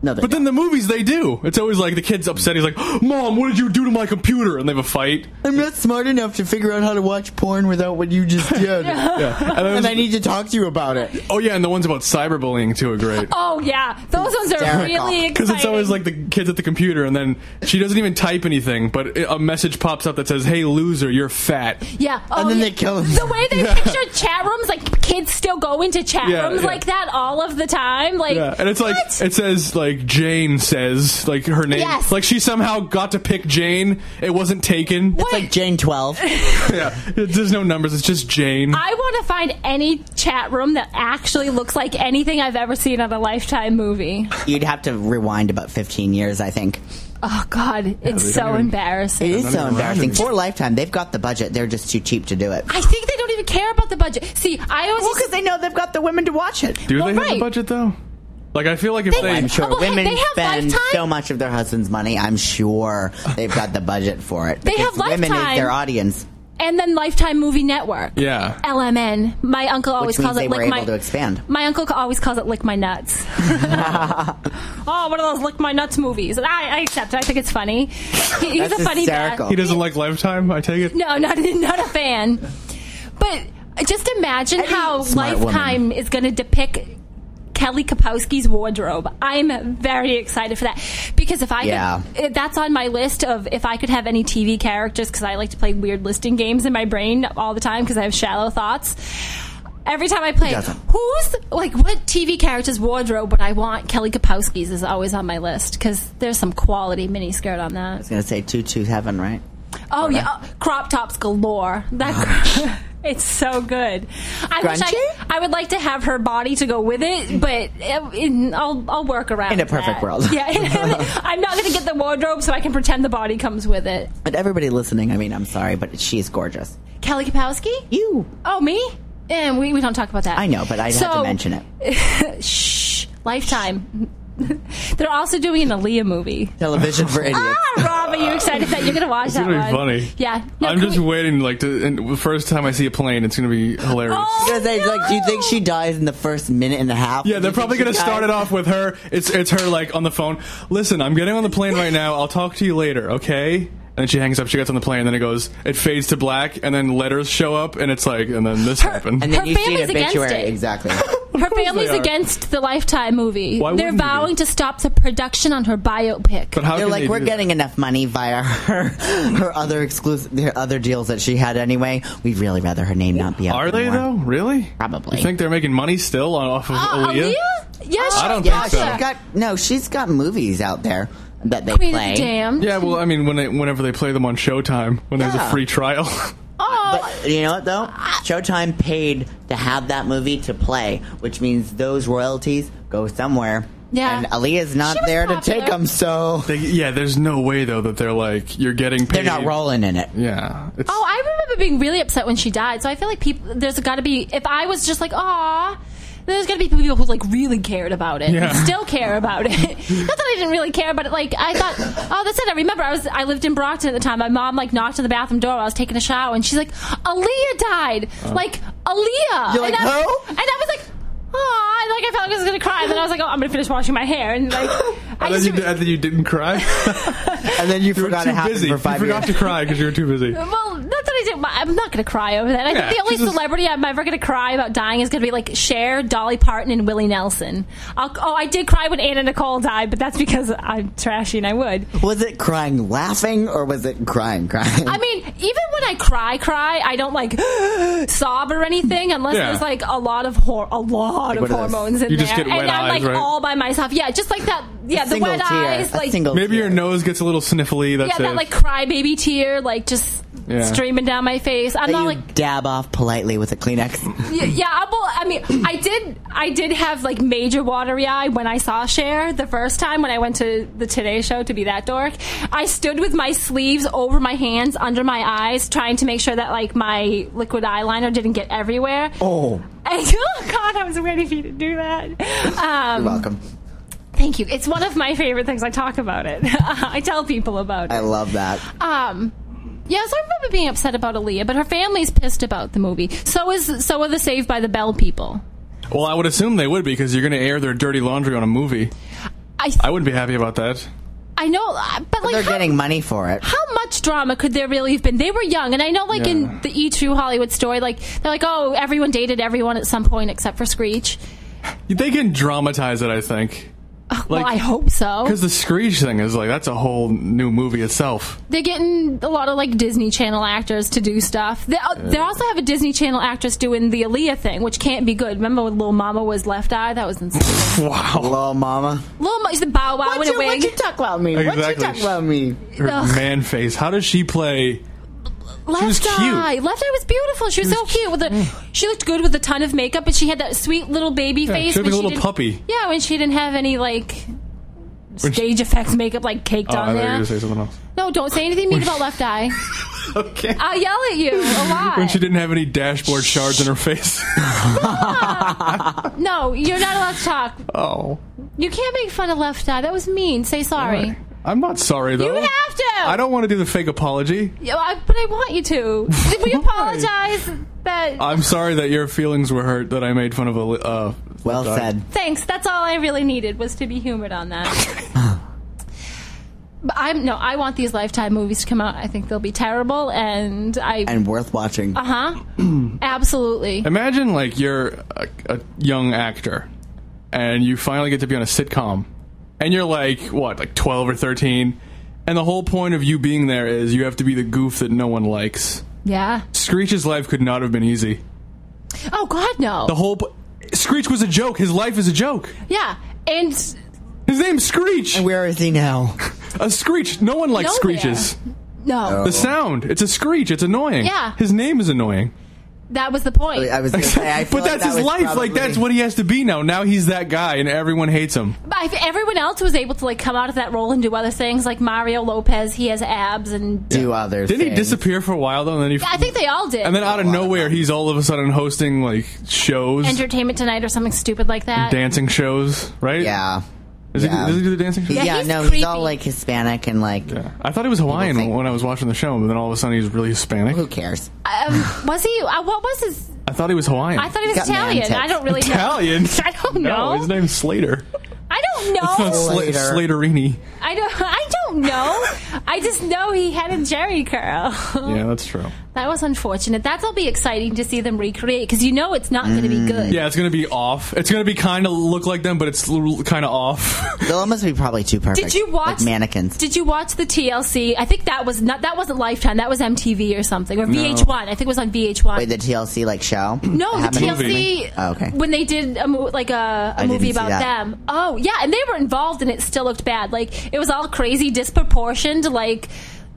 No, they But then the movies they do. It's always like the kid's upset. He's like, "Mom, what did you do to my computer?" And they have a fight. I'm not smart enough to figure out how to watch porn without what you just did. Yeah, and, then and I need to talk to you about it. oh yeah, and the ones about cyberbullying too are great. Oh yeah, those ones are Hysterical. really exciting. Because it's always like the kids at the computer, and then she doesn't even type anything, but a message pops up that says, "Hey, loser, you're fat." yeah, oh, And then oh, yeah. they kill him. The way they picture chat rooms, like kids still go into chat Yeah, rooms yeah. like that all of the time. Like, Yeah, and it's like what? it says like Jane says like her name. Yes. Like she somehow got to pick Jane. It wasn't taken. It's like Jane 12. Yeah, there's no numbers. It's just Jane. I want to find any chat room that actually looks like anything I've ever seen on a Lifetime movie. You'd have to rewind about 15 years, I think. Oh God, it's so even- embarrassing. It is so embarrassing. For Lifetime, they've got the budget. They're just too cheap to do it. I think they don't even care about the budget. See, I always Well, because they know they've got the women to watch it. Do well, they have right. the budget though? Like I feel like if They- they, I'm sure Oh, hey, women they have spend Lifetime? so much of their husband's money. I'm sure they've got the budget for it. They because have women is Lifetime. their audience. and then Lifetime Movie Network. yeah. LMN. My uncle always means calls it they were lick able my. to expand. My uncle always calls it lick my nuts. oh, one of those lick my nuts movies. And I, I accept it. I think it's funny. He- he's That's a funny hysterical. dad. He doesn't like Lifetime. I take it. No, not not a fan. But just imagine Any how smart Lifetime is going to depict Kelly Kapowski's wardrobe. I'm very excited for that because if I Yeah. could, that's on my list of if I could have any TV characters because I like to play weird listing games in my brain all the time because I have shallow thoughts. Every time I play, who's like what TV character's wardrobe would I want? Kelly Kapowski's is always on my list because there's some quality miniskirt on that. I was going to say 227, right? Oh yeah, uh, crop tops galore. That it's so good. I wish Crunchy? I, I would like to have her body to go with it, but uh, in, I'll I'll work around. In a that. perfect world. Yeah, I'm not going to get the wardrobe so I can pretend the body comes with it. But everybody listening, I mean, I'm sorry, but she's gorgeous. Kelly Kapowski? You. Oh me? And we, we don't talk about that. I know, but I had So- to mention it. Shh. Lifetime. They're also doing an Aaliyah movie. Television for idiots. Ah, Rob, are you excited that you're going to watch It's that gonna be one? funny. Yeah. No, I'm can just we- waiting. Like to, and the first time I see a plane, it's gonna be hilarious. Oh, Because they, like, do you think she dies in the first minute and a half? Yeah, Do they're you probably think gonna she start it off with her. It's it's her like on the phone. Listen, I'm getting on the plane right now. I'll talk to you later, okay? And then she hangs up. She gets on the plane. And then it goes. It fades to black, and then letters show up, and it's like, and then this happened. And then Her you see family's an against obituary. it. Exactly. Her course family's they are. against the Lifetime movie. Why They're wouldn't they be? vowing to stop the production on her biopic. but how They're can like, they we're do getting enough money via her her other exclusive, her other deals that she had anyway. We'd really rather her name not be that? out. Are they anymore. though? Really? Probably. You think they're making money still on off of Uh, Aaliyah? Aaliyah? Yeah, she, I don't Yeah, think so. she's got no. She's got movies out there that they Queen play. of the Yeah, well, I mean, when they, whenever they play them on Showtime, when there's a Yeah. free trial. Oh, But you know what though? Showtime paid to have that movie to play, which means those royalties go somewhere. Yeah. And Aaliyah's not She was there to popular. take them, so they, yeah, there's no way though that they're like you're getting paid. they're not rolling in it. Yeah, it's, oh, I remember being really upset when she died. So I feel like people, there's got to be. If I was just like, aw. There's gonna be people who like really cared about it, Yeah. still care about it. Not that I didn't really care, but like I thought, oh, that's it. I remember I was I lived in Brockton at the time. My mom like knocked on the bathroom door. while I was taking a shower, and she's like, "Aaliyah died." Oh. Like Aaliyah. You're like, and I, who? And I was like, oh, like I felt like I was gonna cry. And then I was like, oh, I'm gonna finish washing my hair, and like, I and then just, you, and then you didn't cry. And then you you forgot it happened busy. for five you forgot years. to cry because you were too busy. Well, not that I did. I'm not going to cry over that. I Yeah, think the only she's celebrity I'm ever going to cry about dying is going to be like Cher, Dolly Parton, and Willie Nelson. I'll, oh, I did cry when Anna Nicole died, but that's because I'm trashy and I would. Was it crying laughing or was it crying crying? I mean, even when I cry, cry, I don't like sob or anything unless Yeah. there's like a lot of hor- a lot Like of one of hormones in You there, just get and wet I'm like right? all by myself. Yeah, just like that. Yeah, the single wet tear, eyes, like single Maybe tear. your nose gets a little sniffly. That's yeah, it. that like crybaby tear, like just Yeah. streaming down my face. I'm that not you like dab off politely with a Kleenex. Yeah, yeah, I- well, I mean, I did, I did have like major watery eye when I saw Cher the first time when I went to the Today Show to be that dork. I stood with my sleeves over my hands, under my eyes, trying to make sure that like my liquid eyeliner didn't get everywhere. oh, And, oh God, I was waiting for you to do that. Um, you're welcome. Thank you. It's one of my favorite things. I talk about it. I tell people about it. I love that. Um, yes, I remember being upset about Aaliyah, but her family's pissed about the movie. So is so are the Saved by the Bell people. well, I would assume they would be because you're going to air their dirty laundry on a movie. I I I wouldn't be happy about that. I know, uh, but like They're how, getting money for it. how much drama could there really have been? They were young, and I know, like Yeah. in the E True Hollywood story, like they're like, oh, everyone dated everyone at some point except for Screech. They can dramatize it, I think. Well, I hope so. Because the Screech thing is like, that's a whole new movie itself. They're getting a lot of like Disney Channel actors to do stuff. They, uh, they also have a Disney Channel actress doing the Aaliyah thing, which can't be good. Remember when Little Mama was Left Eye? That was insane. Wow. Hello, mama. Little Mama, the Bow Wow What'd in a you, wig. what'd you talk about me? What'd you talk about me? Her Ugh. man face. How does she play? Left was cute. Eye. Left Eye was beautiful. She was, so cute with the. She looked good with a ton of makeup, but she had that sweet little baby face. she looked like a little puppy. Yeah, when she didn't have any like she- stage effects makeup like caked Oh, on thought you were there. say something else. No, don't say anything mean about Left Eye. Okay. I'll yell at you a lot. When she didn't have any dashboard shards in her face. no, you're not allowed to talk. oh. You can't make fun of Left Eye. That was mean. Say sorry. I'm not sorry, though. You have to. I don't want to do the fake apology. Yeah, I- but I want you to. Did we apologize? That I'm sorry that your feelings were hurt that I made fun of a. li- Uh, Well dog. said. thanks. That's all I really needed was to be humored on that. but I'm no. I want these Lifetime movies to come out. I think they'll be terrible, and I. And worth watching. Uh huh. Absolutely. Imagine like you're a, a young actor, and you finally get to be on a sitcom, and you're like what, like 12 or 13, and the whole point of you being there is you have to be the goof that no one likes. Yeah. Screech's life could not have been easy. Oh God, no. The whole po- Screech was a joke. His life is a joke. yeah. And His name's Screech. And where is he now? A Screech. No one likes Nowhere. screeches. no, The sound. It's a screech. It's annoying. Yeah. His name is annoying. That was the point. I was gonna say, I feel but like that's that his was life. probably- Like that's what he has to be now. Now he's that guy, and everyone hates him. But if everyone else was able to like come out of that role and do other things, like Mario Lopez, he has abs, and do other things. Didn't he things. disappear for a while though? And then he, I think they all did. and then out of A of nowhere, he's all of a sudden hosting like shows, Entertainment Tonight or something stupid like that. dancing shows, right? Yeah. Is Yeah. he, does he do the dancing shows? Yeah, Yeah, he's no, creepy. he's all like Hispanic and like, Yeah. I thought he was Hawaiian think- when I was watching the show, but then all of a sudden he's really Hispanic. who cares? Um, was he? Uh, what was his? I thought he was Hawaiian. I thought he was Italian. I don't really Italian. know. I don't No, know. his name's Slater. I don't It's not Slater. Slaterini. I don't. I don't know. I just know he had a Jheri curl. Yeah, that's true. that was unfortunate. That'll be exciting to see them recreate because you know it's not going to be mm. good. Yeah, it's gonna be off. It's gonna be kind of look like them, but it's kind of off. They'll almost be probably too perfect. Did you watch like mannequins? Did you watch the TLC? I think that was not that wasn't Lifetime. That was MTV or something or VH1. I think it was on VH1. Wait, the TLC like show? no, the TLC. Oh, okay. When they did a mo- like a, a I didn't movie about that. them. Oh yeah, and they were involved, and it still looked bad. Like it was all crazy, disproportioned. Like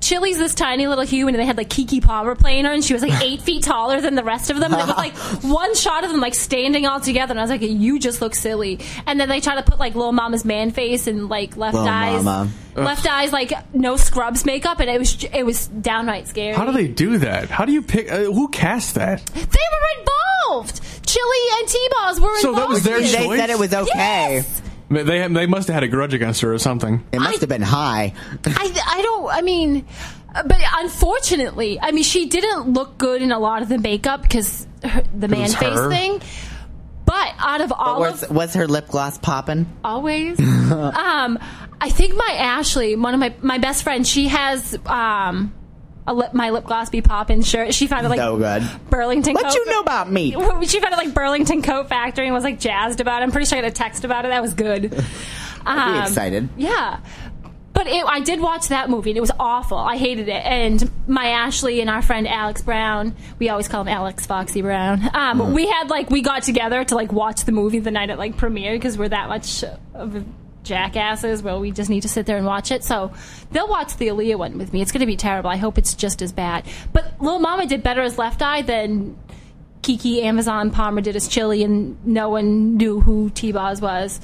Chili's this tiny little human, and they had like Keke Palmer playing her, and she was like eight feet taller than the rest of them. And it was like one shot of them like standing all together, and I was like, "You just look silly." And then they try to put like Little Mama's man face and like left Lil eyes, Mama. left eyes, like no scrubs makeup, and it was it was downright scary. How do they do that? How do you pick? Uh, who cast that? They were involved. Chili and T-Boz were So involved. that was their in it. They choice? said it was okay. Yes. They they must have had a grudge against her or something. It must I- have been high. I, I don't. I mean, but unfortunately, I mean, she didn't look good in a lot of the makeup because the man face her. thing. But out of all was, of was her lip gloss popping? always, um, I think my Ashley, one of my my best friends, she has um. A lip, my lip gloss be poppin' shirt. She found it like So good. Burlington. What Coat you know about me? She found it like Burlington Coat Factory and was like jazzed about it. I'm pretty sure I got a text about it. That was good. Um, excited. Yeah. But it, I did watch that movie and it was awful. I hated it. And my Ashley and our friend Alex Brown, we always call him Alex Foxy Brown. Um, We had like we got together to like watch the movie the night it like premiered because we're that much of jackasses. Well, we just need to sit there and watch it. So they'll watch the Aaliyah one with me. It's going to be terrible. I hope it's just as bad. But Lil Mama did better as Left Eye than Keke Amazon Palmer did as Chili, and no one knew who T Boz was.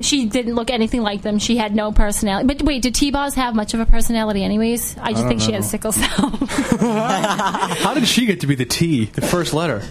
She didn't look anything like them. She had no personality. But wait, did T Boz have much of a personality, anyways? I just think she had sickle cell. How did she get to be the T, the first letter?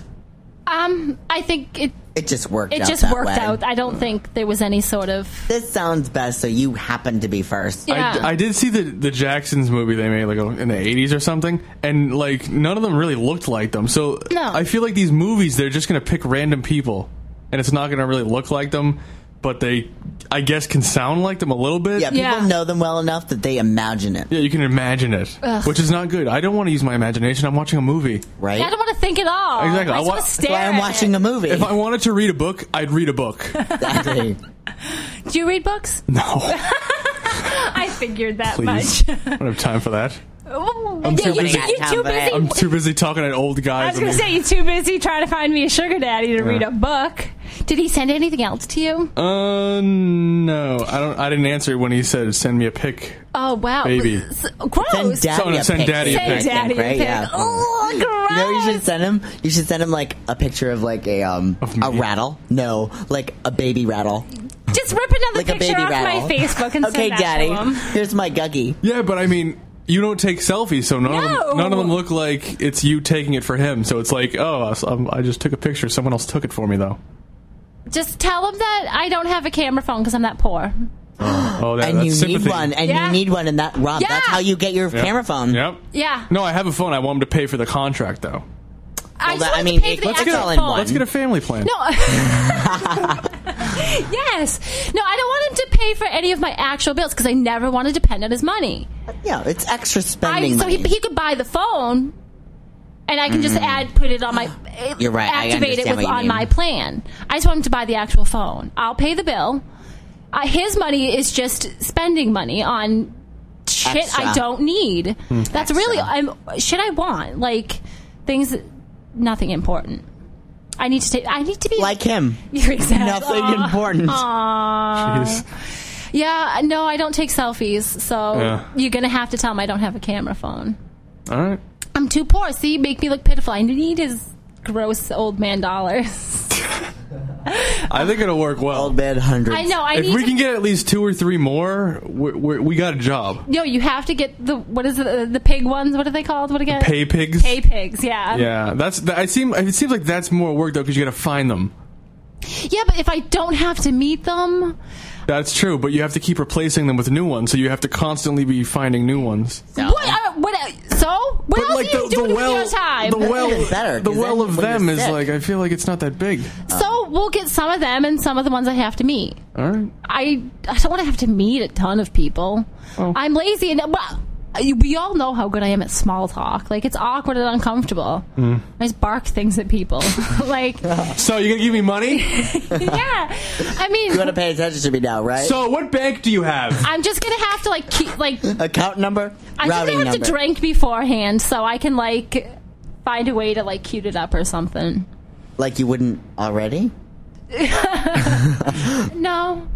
um, I think it It just worked it out just that worked way. out. I don't think there was any sort of This sounds best, so you happen to be first. Yeah. I, I did see the the Jacksons movie they made like uh, in the eighties or something, and like none of them really looked like them. So No. I feel like these movies they're just gonna pick random people, and it's not gonna really look like them. But they, I guess, can sound like them a little bit. Yeah, people Yeah. know them well enough that they imagine it, Yeah, you can imagine it, which is not good. I don't want to use my imagination. I'm watching a movie. right? I don't want to think at all. Exactly. I I just wa- want to that's stare. That's why I'm at watching it. a movie. If I wanted to read a book, I'd read a book. exactly. Do you read books? No, I figured that please. much. I don't have time for that. Oh, I'm too you, busy. You're too busy. I'm too busy talking to old guys. I was going to and say you're too busy trying to find me a sugar daddy to read a book. Did he send anything else to you? Uh, no, I don't. I didn't answer when he said send me a pic. Oh wow, Baby. S- gross. Send daddy So, no, a send pic. daddy a Send pic. daddy a right? pic. Yeah. Oh, gross. You know what you should send him? You should send him like a picture of like a um a rattle. No, like a baby rattle. Just rip another Like a picture baby off rattle. my Facebook and okay, send that daddy. to him. Here's my guggy. Yeah, but I mean, you don't take selfies, so none of No. them, none of them look like it's you taking it for him. So it's like, oh, I just took a picture. Someone else took it for me, though. Just tell him that I don't have a camera phone because I'm that poor. Oh, that, and that's you sympathy. need one, and Yeah. you need one, and that Rob, Yeah. that's how you get your Yep. camera phone. Yep. Yeah. No, I have a phone. I want him to pay for the contract, though. I, that- I want mean, to pay it- for the let's actual get all phone. Let's get a family plan. No. yes. No, I don't want him to pay for any of my actual bills because I never want to depend on his money. Yeah, it's extra I, spending so he, he could buy the phone, and I can just add, put it on my, Mm. You're right, I activate it understand with on mean. my plan. I just want him to buy the actual phone. I'll pay the bill. Uh, his money is just spending money on shit Extra. I don't need. Hmm. That's really I'm, shit I want, like things, nothing important. I need to take. I need to be like him. You're exactly Nothing Aw. important. Aw. Jeez. Yeah, no, I don't take selfies, so Yeah. you're gonna have to tell him I don't have a camera phone. All right. I'm too poor. See, you make me look pitiful. I need his gross old man dollars. I think it'll work well. Old man hundreds. I know. I if need we to, can get at least two or three more, we're, we're, we got a job. Yo, you have to get the what is it? The, the pig ones? What are they called? What again? Pay pigs. Pay pigs. Yeah. Yeah, that's. That, I seem. It seems like that's more work though, because you got to find them. Yeah, but if I don't have to meet them, That's true, but you have to keep replacing them with new ones, so you have to constantly be finding new ones. what? What? So, what But else like are you the, doing the with well, your time? the well, even better, the 'cause well of them is sick- like. I feel like it's not that big. Oh. so we'll get some of them and some of the ones I have to meet. All right. I I don't want to have to meet a ton of people. Oh. I'm lazy and well, we all know how good I am at small talk. Like it's awkward and uncomfortable. Hmm. I just bark things at people. like So you gonna give me money? yeah, I mean, You want to pay attention to me now, right? so what bank do you have? I'm just gonna have to like keep like Account number, I'm just gonna have number. to drink beforehand so I can like find a way to like cute it up or something. Like you wouldn't already. No.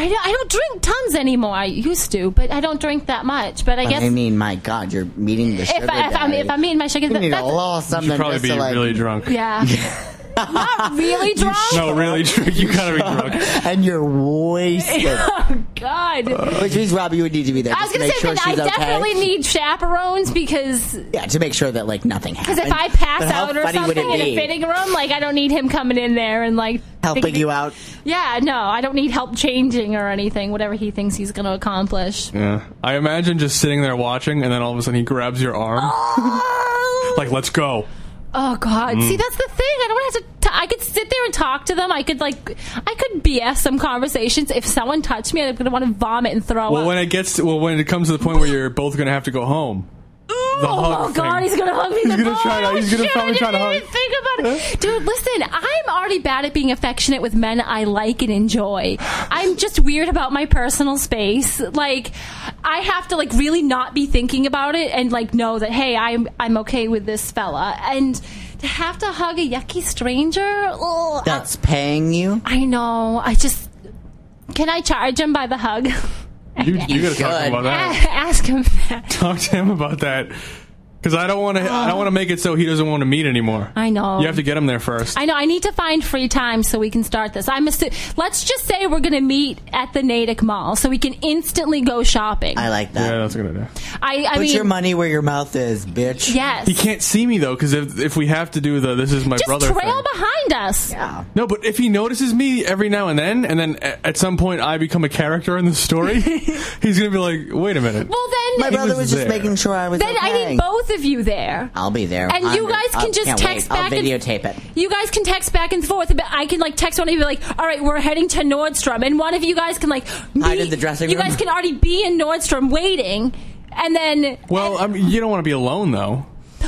I don't, I don't drink tons anymore. I used to, but I don't drink that much. But I guess I mean, my God, you're meeting the sugar if, I, if I'm daddy. if I'm eating my sugar, you need a that's, little You something should probably just be to like, really drunk. Yeah. Not really drunk. No, really drunk. You gotta be drunk. and you're wasted. Oh God. Uh, Which means Rob, you would need to be there I just was to gonna make say sure that I she's definitely okay. need chaperones because yeah, to make sure that like nothing happens. because if I pass out or something in be? a fitting room, like I don't need him coming in there and like helping thinking- you out. Yeah, no, I don't need help changing or anything. Whatever he thinks he's going to accomplish. Yeah. I imagine just sitting there watching, and then all of a sudden he grabs your arm, oh! like, "Let's go." Oh God! Mm. See, that's the thing. I don't have to. T- I could sit there and talk to them. I could like, I could BS some conversations. If someone touched me, I'm gonna want to vomit and throw Well, up. when it gets to, well, when it comes to the point where you're both gonna have to go home. The oh hug God, thing. he's gonna hug me. He's the gonna try to- oh, he's gonna shit, probably I try to didn't hug. Think about it, dude. Listen, I'm already bad at being affectionate with men I like and enjoy. I'm just weird about my personal space. Like, I have to like really not be thinking about it and like know that hey, I'm I'm okay with this fella and. To have to hug a yucky stranger? ugh, That's paying you. I know. I just can I charge him by the hug? You, you gotta talk to him about that. Ask him that. Talk to him about that. Because I don't want to. I don't want to make it so he doesn't want to meet anymore. I know. You have to get him there first. I know. I need to find free time so we can start this. I'm. Assu- Let's just say we're going to meet at the Natick Mall so we can instantly go shopping. I I. like that. yeah, that's a good idea. I, Put mean, your money where your mouth is, bitch. yes. He can't see me though, because if if we have to do the this is my just brother trail thing. behind us. Yeah. No, but if he notices me every now and then, and then a- at some point I become a character in the story, he's gonna be like, "Wait a minute." Well, then My brother was, was just making sure I was then I need both of you there. I'll be there. And you I'm- guys can I'll- just text wait. back I'll and videotape it. You guys can text back and forth. But I can like text one of you like, "All right, we're heading to Nordstrom," and one of you guys can like Hide be- in the dressing You guys can already be in Nordstrom waiting, and then Well, I mean, you don't want to be alone though.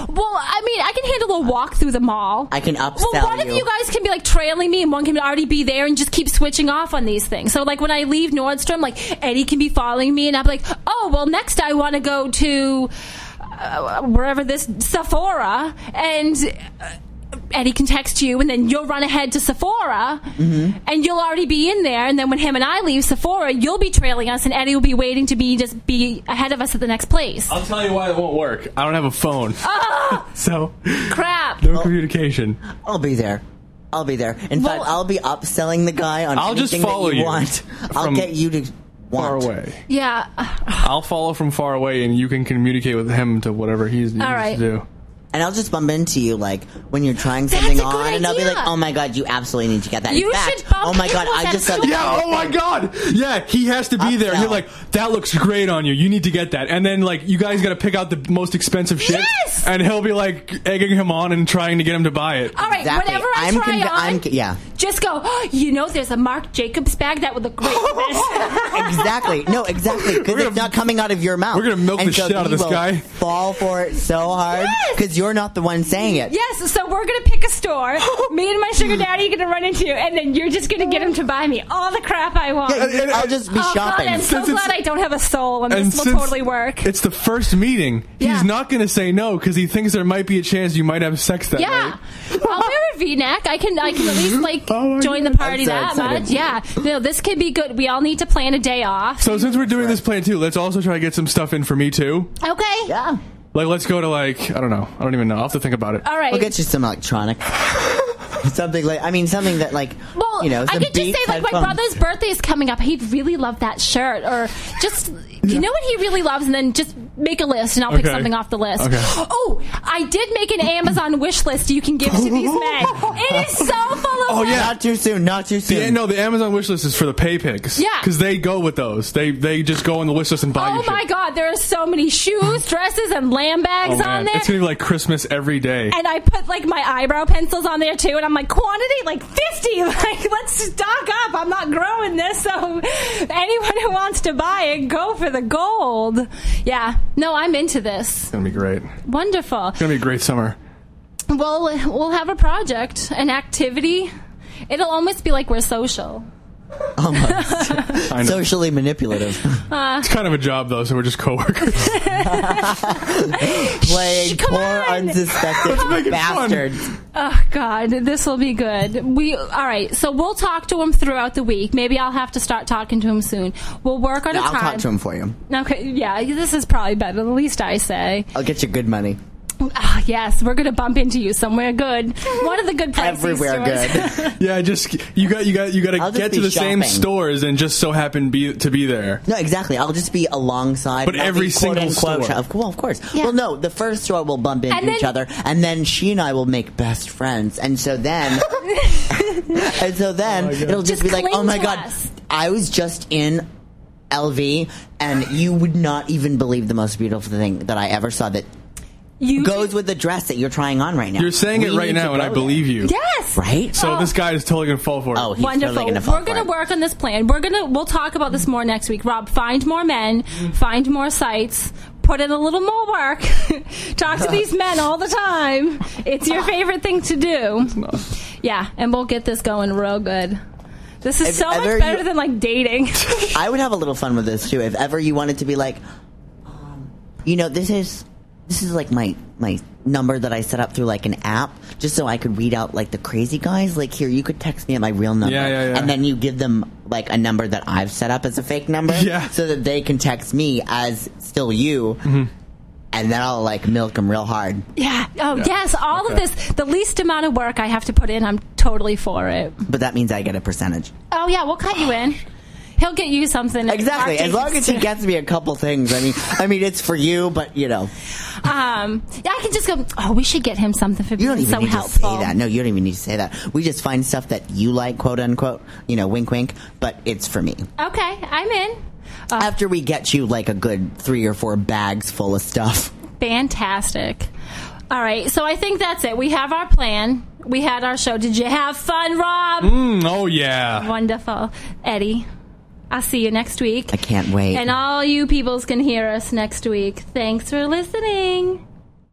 well, I mean, I can handle a walk through the mall. I can upsell Well, one of you. you guys can be like trailing me, and one can already be there, and just keep switching off on these things. So, like when I leave Nordstrom, like Eddie can be following me, and I'm like, oh, well, next I want to go to uh, wherever this Sephora, and. Uh, Eddie can text you, and then you'll run ahead to Sephora, Mm-hmm. and you'll already be in there. And then when him and I leave Sephora, you'll be trailing us, and Eddie will be waiting to be just be ahead of us at the next place. I'll tell you why it won't work. I don't have a phone, Ah! so Crap! no communication. I'll be there. I'll be there. In Well- fact, I'll be upselling the guy on I'll just follow that you, you want. I'll get you to Far want. away. Yeah. I'll follow from far away, and you can communicate with him to whatever he's needs right. to do. And I'll just bump into you like when you're trying something a good on, and I'll be like, "Oh my god, you absolutely need to get that." You In fact, should bump oh my god, I just got school. Yeah. Oh my God. Yeah. He has to be there. You're like, that looks great on you. You need to get that. And then like, you guys got to pick out the most expensive shit. Yes! And he'll be like egging him on and trying to get him to buy it. All right, Exactly. whatever I I'm try conv- on, I'm- yeah. just go. "Oh, you know, there's a Marc Jacobs bag that would look great with this. exactly. No, exactly. Because it's not coming out of your mouth. we're gonna milk and the so shit out of he this will guy. Fall for it so hard Yes! Because you're not the one saying it. yes, so we're gonna pick a store. Me and my sugar daddy are gonna run into, and then you're just gonna get him to buy me all the crap I want. Yeah, And- I'll just be oh shopping. God, I'm so Since glad I don't have a soul, and, And this will totally work. It's the first meeting. Yeah. He's not going to say no because he thinks there might be a chance you might have sex that Yeah, night. I'll wear a V-neck. I can, I can at least like Oh my join the God. party I'm so that excited. much. Yeah, no, this could be good. We all need to plan a day off. So since we're doing this plan too, let's also try to get some stuff in for me too. Okay, Yeah. Like, let's go to like I don't know. I don't even know. I'll have to think about it. all right. We'll get you some electronic. something like I mean something that like Well, you know. I could just say like my headphones. brother's birthday is coming up. He'd really love that shirt, or just you know what he really loves, and then just make a list, and I'll pick Okay. something off the list. Okay. Oh, I did make an Amazon wish list you can give to these men. It is so full of. Oh, yeah. Not too soon. Not too soon. The, no, the Amazon wish list is for the pay pigs. Yeah. because they go with those. They they just go on the wish list and buy Oh you my shit. God! There are so many shoes, dresses, and lamb bags Oh man, on there. it's gonna be like Christmas every day. and I put like my eyebrow pencils on there too, and I'm like quantity like fifty. Like let's stock up. I'm not growing this, so anyone who wants to buy it, go for the gold. Yeah, no, I'm into this. It's gonna be great. Wonderful. It's gonna be a great summer. Well, we'll have a project, an activity. It'll almost be like we're social. Um, Almost. I know. Socially manipulative. it's kind of a job though, so we're just coworkers. Playing come poor on. unsuspecting Let's it fun. bastards. Oh God, this will be good. We all right. So we'll talk to him throughout the week. Maybe I'll have to start talking to him soon. We'll work on a I'll time. talk to him for you. Okay, yeah, this is probably better. The least I say. I'll get you good money. Ah, yes, we're gonna bump into you somewhere good. One of the good places. Everywhere good. yeah, just you got you got you got to get to be the same stores and just so happen be to be there. No, exactly. I'll just be alongside. But every be single quote-unquote store. shop- Of, well, of course. Yeah. Well, no, the first store will bump into then- each other, and then she and I will make best friends, and so then, and so then it'll just, Just be like, oh my god, us. I was just in LV, and you would not even believe the most beautiful thing that I ever saw that You goes with the dress that you're trying on right now. You're saying We it right now, and I believe you. Yes. Right? So Oh. this guy is totally gonna fall for it. Oh, he's Wonderful. totally gonna fall We're gonna for it. work on this plan. We're gonna we'll talk about this more next week. Rob, find more men, find more sites, put in a little more work, talk to these men all the time. It's your favorite thing to do. Yeah, and we'll get this going real good. This is If so much better you- than like dating. I would have a little fun with this too. If ever you wanted to be like, um, you know, this is this is like my my number that I set up through like an app, just so I could read out like the crazy guys. Like here, you could text me at my real number, Yeah, yeah, yeah. and then you give them like a number that I've set up as a fake number, Yeah. so that they can text me as still you. Mm-hmm. And then I'll like milk them real hard. yeah. Oh Yeah. yes, all Okay. of this. The least amount of work I have to put in, I'm totally for it. But that means I get a percentage. Oh yeah, we'll cut you in. He'll get you something. Exactly. As long as he gets me a couple things. I mean, I mean, it's for you, but you know, Um, yeah, I can just go. Oh, we should get him something for you don't even so need helpful. to say that. No, you don't even need to say that. We just find stuff that you like, quote unquote. You know, wink, wink. But it's for me. Okay, I'm in. Uh, After we get you like a good three or four bags full of stuff. fantastic. All right, so I think that's it. We have our plan. We had our show. Did you have fun, Rob? Mm, oh yeah. Wonderful, Eddie. I'll see you next week. I can't wait. And all you peoples can hear us next week. Thanks for listening.